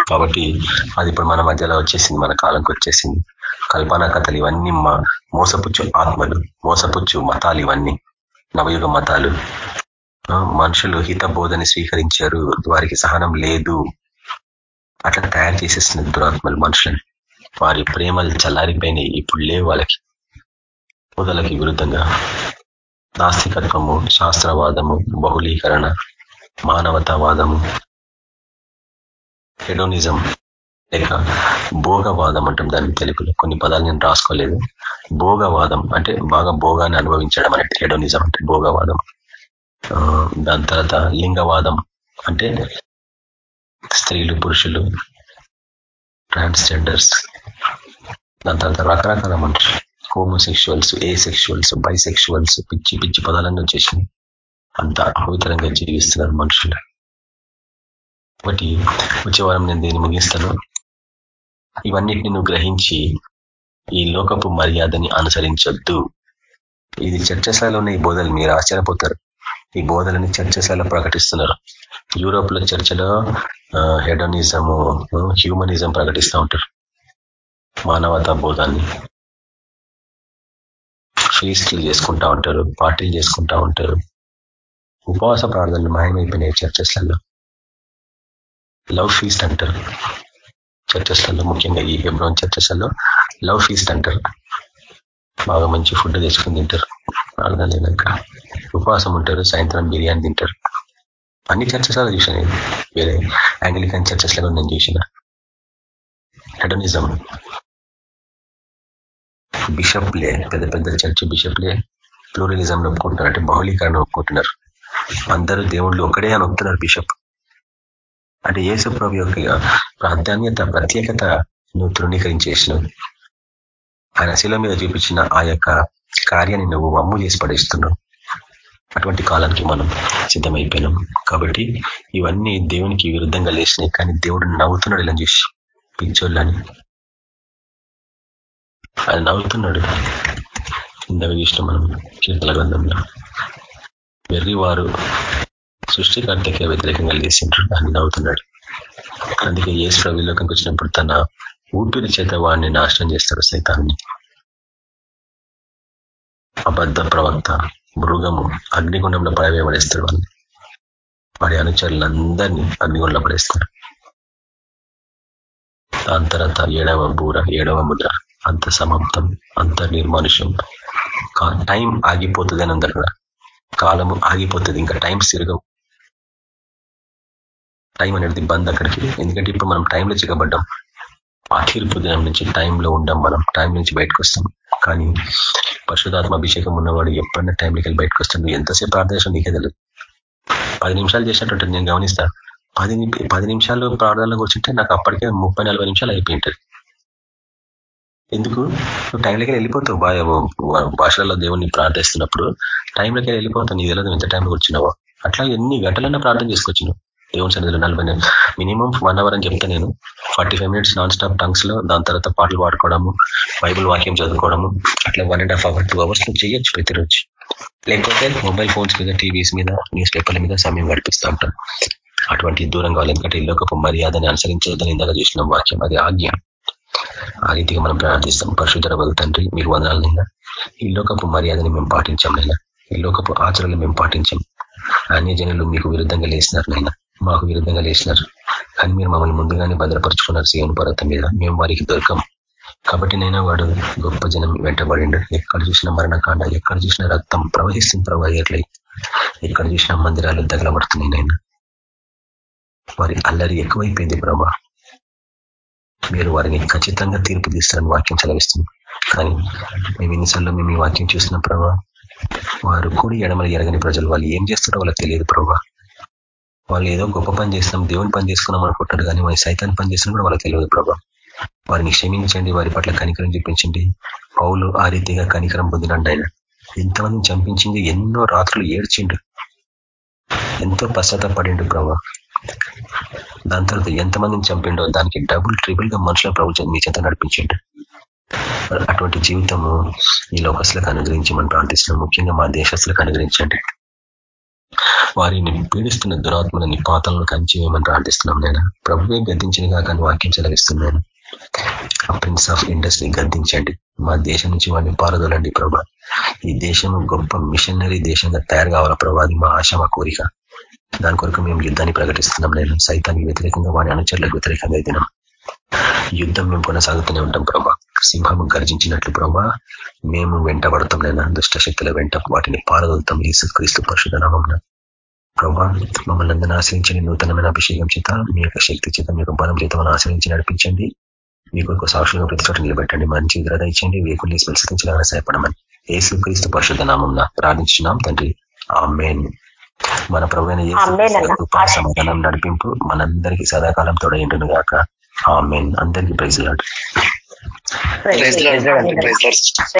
కాబట్టి అది ఇప్పుడు మన మధ్యలో వచ్చేసింది మన కాలంకి వచ్చేసింది. కల్పనా కథలు ఇవన్నీ మోసపుచ్చు ఆత్మలు మోసపుచ్చు మతాలు ఇవన్నీ నవయుగ మతాలు. మనుషులు హిత బోధని స్వీకరించారు వారికి సహనం లేదు. అట్లా తయారు చేసేసిన దురాత్మలు మనుషులని. వారి ప్రేమలు చల్లారిపోయినాయి ఇప్పుడు లేవు వాళ్ళకి. బోధలకి విరుద్ధంగా నాస్తికత్వము శాస్త్రవాదము బహుళీకరణ మానవతావాదము హెడోనిజం లేక భోగవాదం అంటాం దాని తెలుగులో. కొన్ని పదాలు నేను రాసుకోలేదు. భోగవాదం అంటే బాగా భోగాన్ని అనుభవించడం అనేది హెడోనిజం అంటే భోగవాదం. దాని తర్వాత లింగవాదం అంటే స్త్రీలు పురుషులు ట్రాన్స్జెండర్స్. దాని తర్వాత రకరకాల మనుషులు హోమోసెక్షువల్స్ ఏ సెక్షువల్స్ బైసెక్షువల్స్ పిచ్చి పిచ్చి పదాలన్నీ వచ్చేసినాయి. అంత అపవితరంగా జీవిస్తున్నారు మనుషులు. కాబట్టి వచ్చేవారం నేను దీన్ని ముగిస్తాను. ఇవన్నిటిని నువ్వు గ్రహించి ఈ లోకపు మర్యాదని అనుసరించొద్దు. ఇది చర్చశాలలో ఉన్న ఈ బోధలు మీరు ఆశ్చర్యపోతారు. ఈ బోధలని చర్చశాల ప్రకటిస్తున్నారు. యూరోప్లో చర్చలో హెడోనిజము హ్యూమనిజం ప్రకటిస్తూ ఉంటారు. మానవతా బోధాన్ని. ఫీస్టులు చేసుకుంటా ఉంటారు పార్టీలు చేసుకుంటా ఉంటారు. ఉపవాస ప్రార్థనలు మాయమైపోయినాయి చర్చస్లలో లవ్ ఫీస్ట్ అంటారు. చర్చస్లలో ముఖ్యంగా ఈ హెబ్రోన్ చర్చస్లలో లవ్ ఫీస్ట్ అంటారు. బాగా మంచి ఫుడ్ తెచ్చుకుని తింటారు. ప్రార్థన లేనాక ఉపవాసం ఉంటారు సాయంత్రం బిర్యానీ తింటారు. అన్ని చర్చస్లలో చూసాను వేరే యాంగ్లికన్ చర్చస్లలో నేను చూసిన. హెడనిజం. బిషప్లే పెద్ద పెద్ద చర్చ్ బిషప్లే ప్లూరలిజం ఒప్పుకుంటున్నారు. అంటే బహుళీకరణ ఒప్పుకుంటున్నారు. అందరూ దేవుళ్ళు ఒకడే అని ఒప్పుతున్నారు బిషప్. అంటే ఏసు ప్రభు యొక్క ప్రాధాన్యత ప్రత్యేకత నువ్వు తృణీకరించేసినావు. ఆయన శిల మీద చూపించిన ఆ యొక్క కార్యాన్ని నువ్వు అమ్ము చేసి పడేస్తున్నావు. అటువంటి కాలానికి మనం సిద్ధమైపోయినాం. కాబట్టి ఇవన్నీ దేవునికి విరుద్ధంగా లేచినాయి. కానీ దేవుడు నవ్వుతున్నాడు ఇలా చూసి పిచ్చోళ్ళని. ఆయన నవ్వుతున్నాడు. ఇందాక చూసిన మనం కీర్తల గ్రంథంలో. వెర్రివారు సృష్టికర్తకే వ్యతిరేకంగా లేచిండ్రు. అని నవ్వుతున్నాడు. అందుకే ఏ ప్రభులోకంకి వచ్చినప్పుడు తన ఊపిరి చేత వాడిని నాశనం చేస్తాడు సైతాన్ని. అబద్ధ ప్రవక్త మృగము అగ్నిగుండంలో పడవేయబడేస్తాడు వాళ్ళని వాడి అనుచరులందరినీ అగ్నిగుండంలో పడేస్తాడు. దాని తర్వాత ఏడవ బూర ఏడవ ముద్ర. అంత సమాప్తం అంత నిర్మానుష్యం. టైం ఆగిపోతుంది అని అందరు కాలము ఆగిపోతుంది ఇంకా టైం తిరగవు టైం అనేది బంద్ అక్కడికి. ఎందుకంటే ఇప్పుడు మనం టైంలో చిగబడ్డాం ఆఖీర్పు దినం నుంచి టైంలో ఉండం మనం. టైం నుంచి బయటకు వస్తాం. కానీ పరిశుధాత్మ అభిషేకం ఉన్నవాడు ఎప్పుడన్నా టైంలోకి వెళ్ళి బయటకు వస్తాడు. ఎంతసేపు ప్రార్థన నీకే తెలియదు పది నిమిషాలు చేసినట్టు నేను గమనిస్తా. పది పది నిమిషాలు ప్రార్థనలో కూర్చుంటే నాకు అప్పటికే ముప్పై నలభై నిమిషాలు అయిపోయింటది. ఎందుకు? నువ్వు టైంలోకి వెళ్ళిపోతావు. భాషలలో దేవుణ్ణి ప్రార్థిస్తున్నప్పుడు. టైంలోకి వెళ్ళిపోతావు. నీ తెలియదు ఎంత టైంలో కూర్చున్నావో. అట్లా ఎన్ని గంటలన్నా ప్రార్థన చేసుకొచ్చినావు దేవుని సన్నిధిలో నలభై మినిమం వన్ అవర్ అని చెప్తే నేను. Forty five minutes non stop టంగ్స్లో దాని తర్వాత పాటలు పాడుకోవడము బైబుల్ వాక్యం చదువుకోవడము అట్లా one and half hour two hours నువ్వు చేయొచ్చు ప్రతిరోజు. లేకపోతే మొబైల్ ఫోన్స్ మీద టీవీస్ మీద న్యూస్ పేపర్ల మీద సమయం గడిపిస్తూ ఉంటాను అటువంటి దూరం కావాలి. ఎందుకంటే ఇల్లొక మర్యాదని అనుసరించదని ఇందాక చూసిన వాక్యం. అది ఆజ్ఞ. ఆ రీతిగా మనం ప్రార్థిస్తాం. పరిశుద్ధ తండ్రి మీకు వందనాలైనా ఈ లోకపు మర్యాదని మేము పాటించాం నైనా ఈ లోకపు ఆచరణలు మేము పాటించాం. అన్య జనులు మీకు విరుద్ధంగా లేసినారు నైనా మాకు విరుద్ధంగా లేచినారు. కానీ మీరు మమ్మల్ని ముందుగానే భద్రపరుచుకున్నారు సీఎం పర్వతం మీద. మేము వారికి దొరకం. కాబట్టి నైనా వాడు గొప్ప జనం వెంటబడిండు. ఎక్కడ చూసిన మరణకాండ ఎక్కడ చూసిన రక్తం ప్రవహిస్తుంది ప్రవహట్లయి ఎక్కడ చూసిన మందిరాలు తగలబడుతున్నాయి నైనా. వారి అల్లరి ఎక్కువైపోయింది ప్రభా. మీరు వారిని ఖచ్చితంగా తీర్పు తీస్తారని వాక్యం చదివిస్తుంది కానీ మేము ఎన్నిసార్లు మేము ఈ వాక్యం చూసిన ప్రభా. వారు కూడి ఎడమలు ఎరగని ప్రజలు వాళ్ళు. ఏం చేస్తారో వాళ్ళకి తెలియదు ప్రభా. వాళ్ళు ఏదో గొప్ప పని చేస్తున్నాం దేవుని పని చేసుకున్నాం అనుకుంటారు కానీ వారి సైతాన్ని పని చేస్తున్నా కూడా వాళ్ళకి తెలియదు ప్రభావ వారిని క్షమించండి వారి పట్ల కనికరం చూపించండి. పౌలు ఆ రీతిగా కనికరం పొందినండి ఆయన. ఎంతమందిని చంపించింది ఎన్నో రాత్రులు ఏడ్చిండు. ఎంతో పశ్చాత్తపడిండు ప్రభా. దాని తర్వాత ఎంతమందిని చంపిండో దానికి డబుల్ ట్రిపుల్గా మనుషుల ప్రభుత్వం మీ చేత నడిపించిండు. అటువంటి జీవితము ఈ లోకస్తులకు అనుగ్రహించమని ప్రార్థిస్తున్నాం ముఖ్యంగా మా దేశస్తులకు అనుగ్రహించండి. వారిని పీడిస్తున్న దురాత్మలని పాతలను కంచేయమని ప్రార్థిస్తున్నాం నేను ప్రభువే గద్దించిన కాక వాక్యం చదివిస్తున్నాను. ఆ ప్రిన్స్ ఆఫ్ ఇండస్ట్రీ గద్దించండి. మా దేశం నుంచి వాడిని పారదోలండి ప్రభా. ఈ దేశం గొప్ప మిషనరీ దేశంగా తయారు కావాలా ప్రభా? అది మా ఆశ మా కోరిక. దాని కొరకు మేము యుద్ధాన్ని ప్రకటిస్తున్నాం నేను సైతానికి వ్యతిరేకంగా వాడి అనుచరులకు వ్యతిరేకంగా దినం యుద్ధం మేము కొనసాగుతూనే ఉంటాం ప్రభా. సింహము గర్జించినట్లు ప్రభా మేము వెంటబడతాం నేను దుష్ట శక్తుల వెంట వాటిని పారదోలుతాం. ఈ క్రీస్తు పరిశుధ నామం ప్రభా మమ్మల్ని అందరినీ ఆశ్రయించండి. నూతనమైన అభిషేకం చేత మీ యొక్క శక్తి చేత మీ యొక్క బలం చేత మనం ఆశ్రయించి నడిపించండి. మీ కొరకు సాక్షులుగా ప్రతి చోట నిలబెట్టండి. మంచి గ్రహ ఇచ్చండి వేకుల్ని స్పల్సించడానికి సహాయపడమని ఏసు క్రీస్తు పరిశుద్ధ నామం ప్రార్థించున్నాం తండ్రి. ఆ మెయిన్ మన ప్రభుత్వ సమాధానం నడిపింపు మనందరికీ సదాకాలం తోడైండును గాక ఆ మెయిన్ అందరికీ ప్రైజ్ లాడు.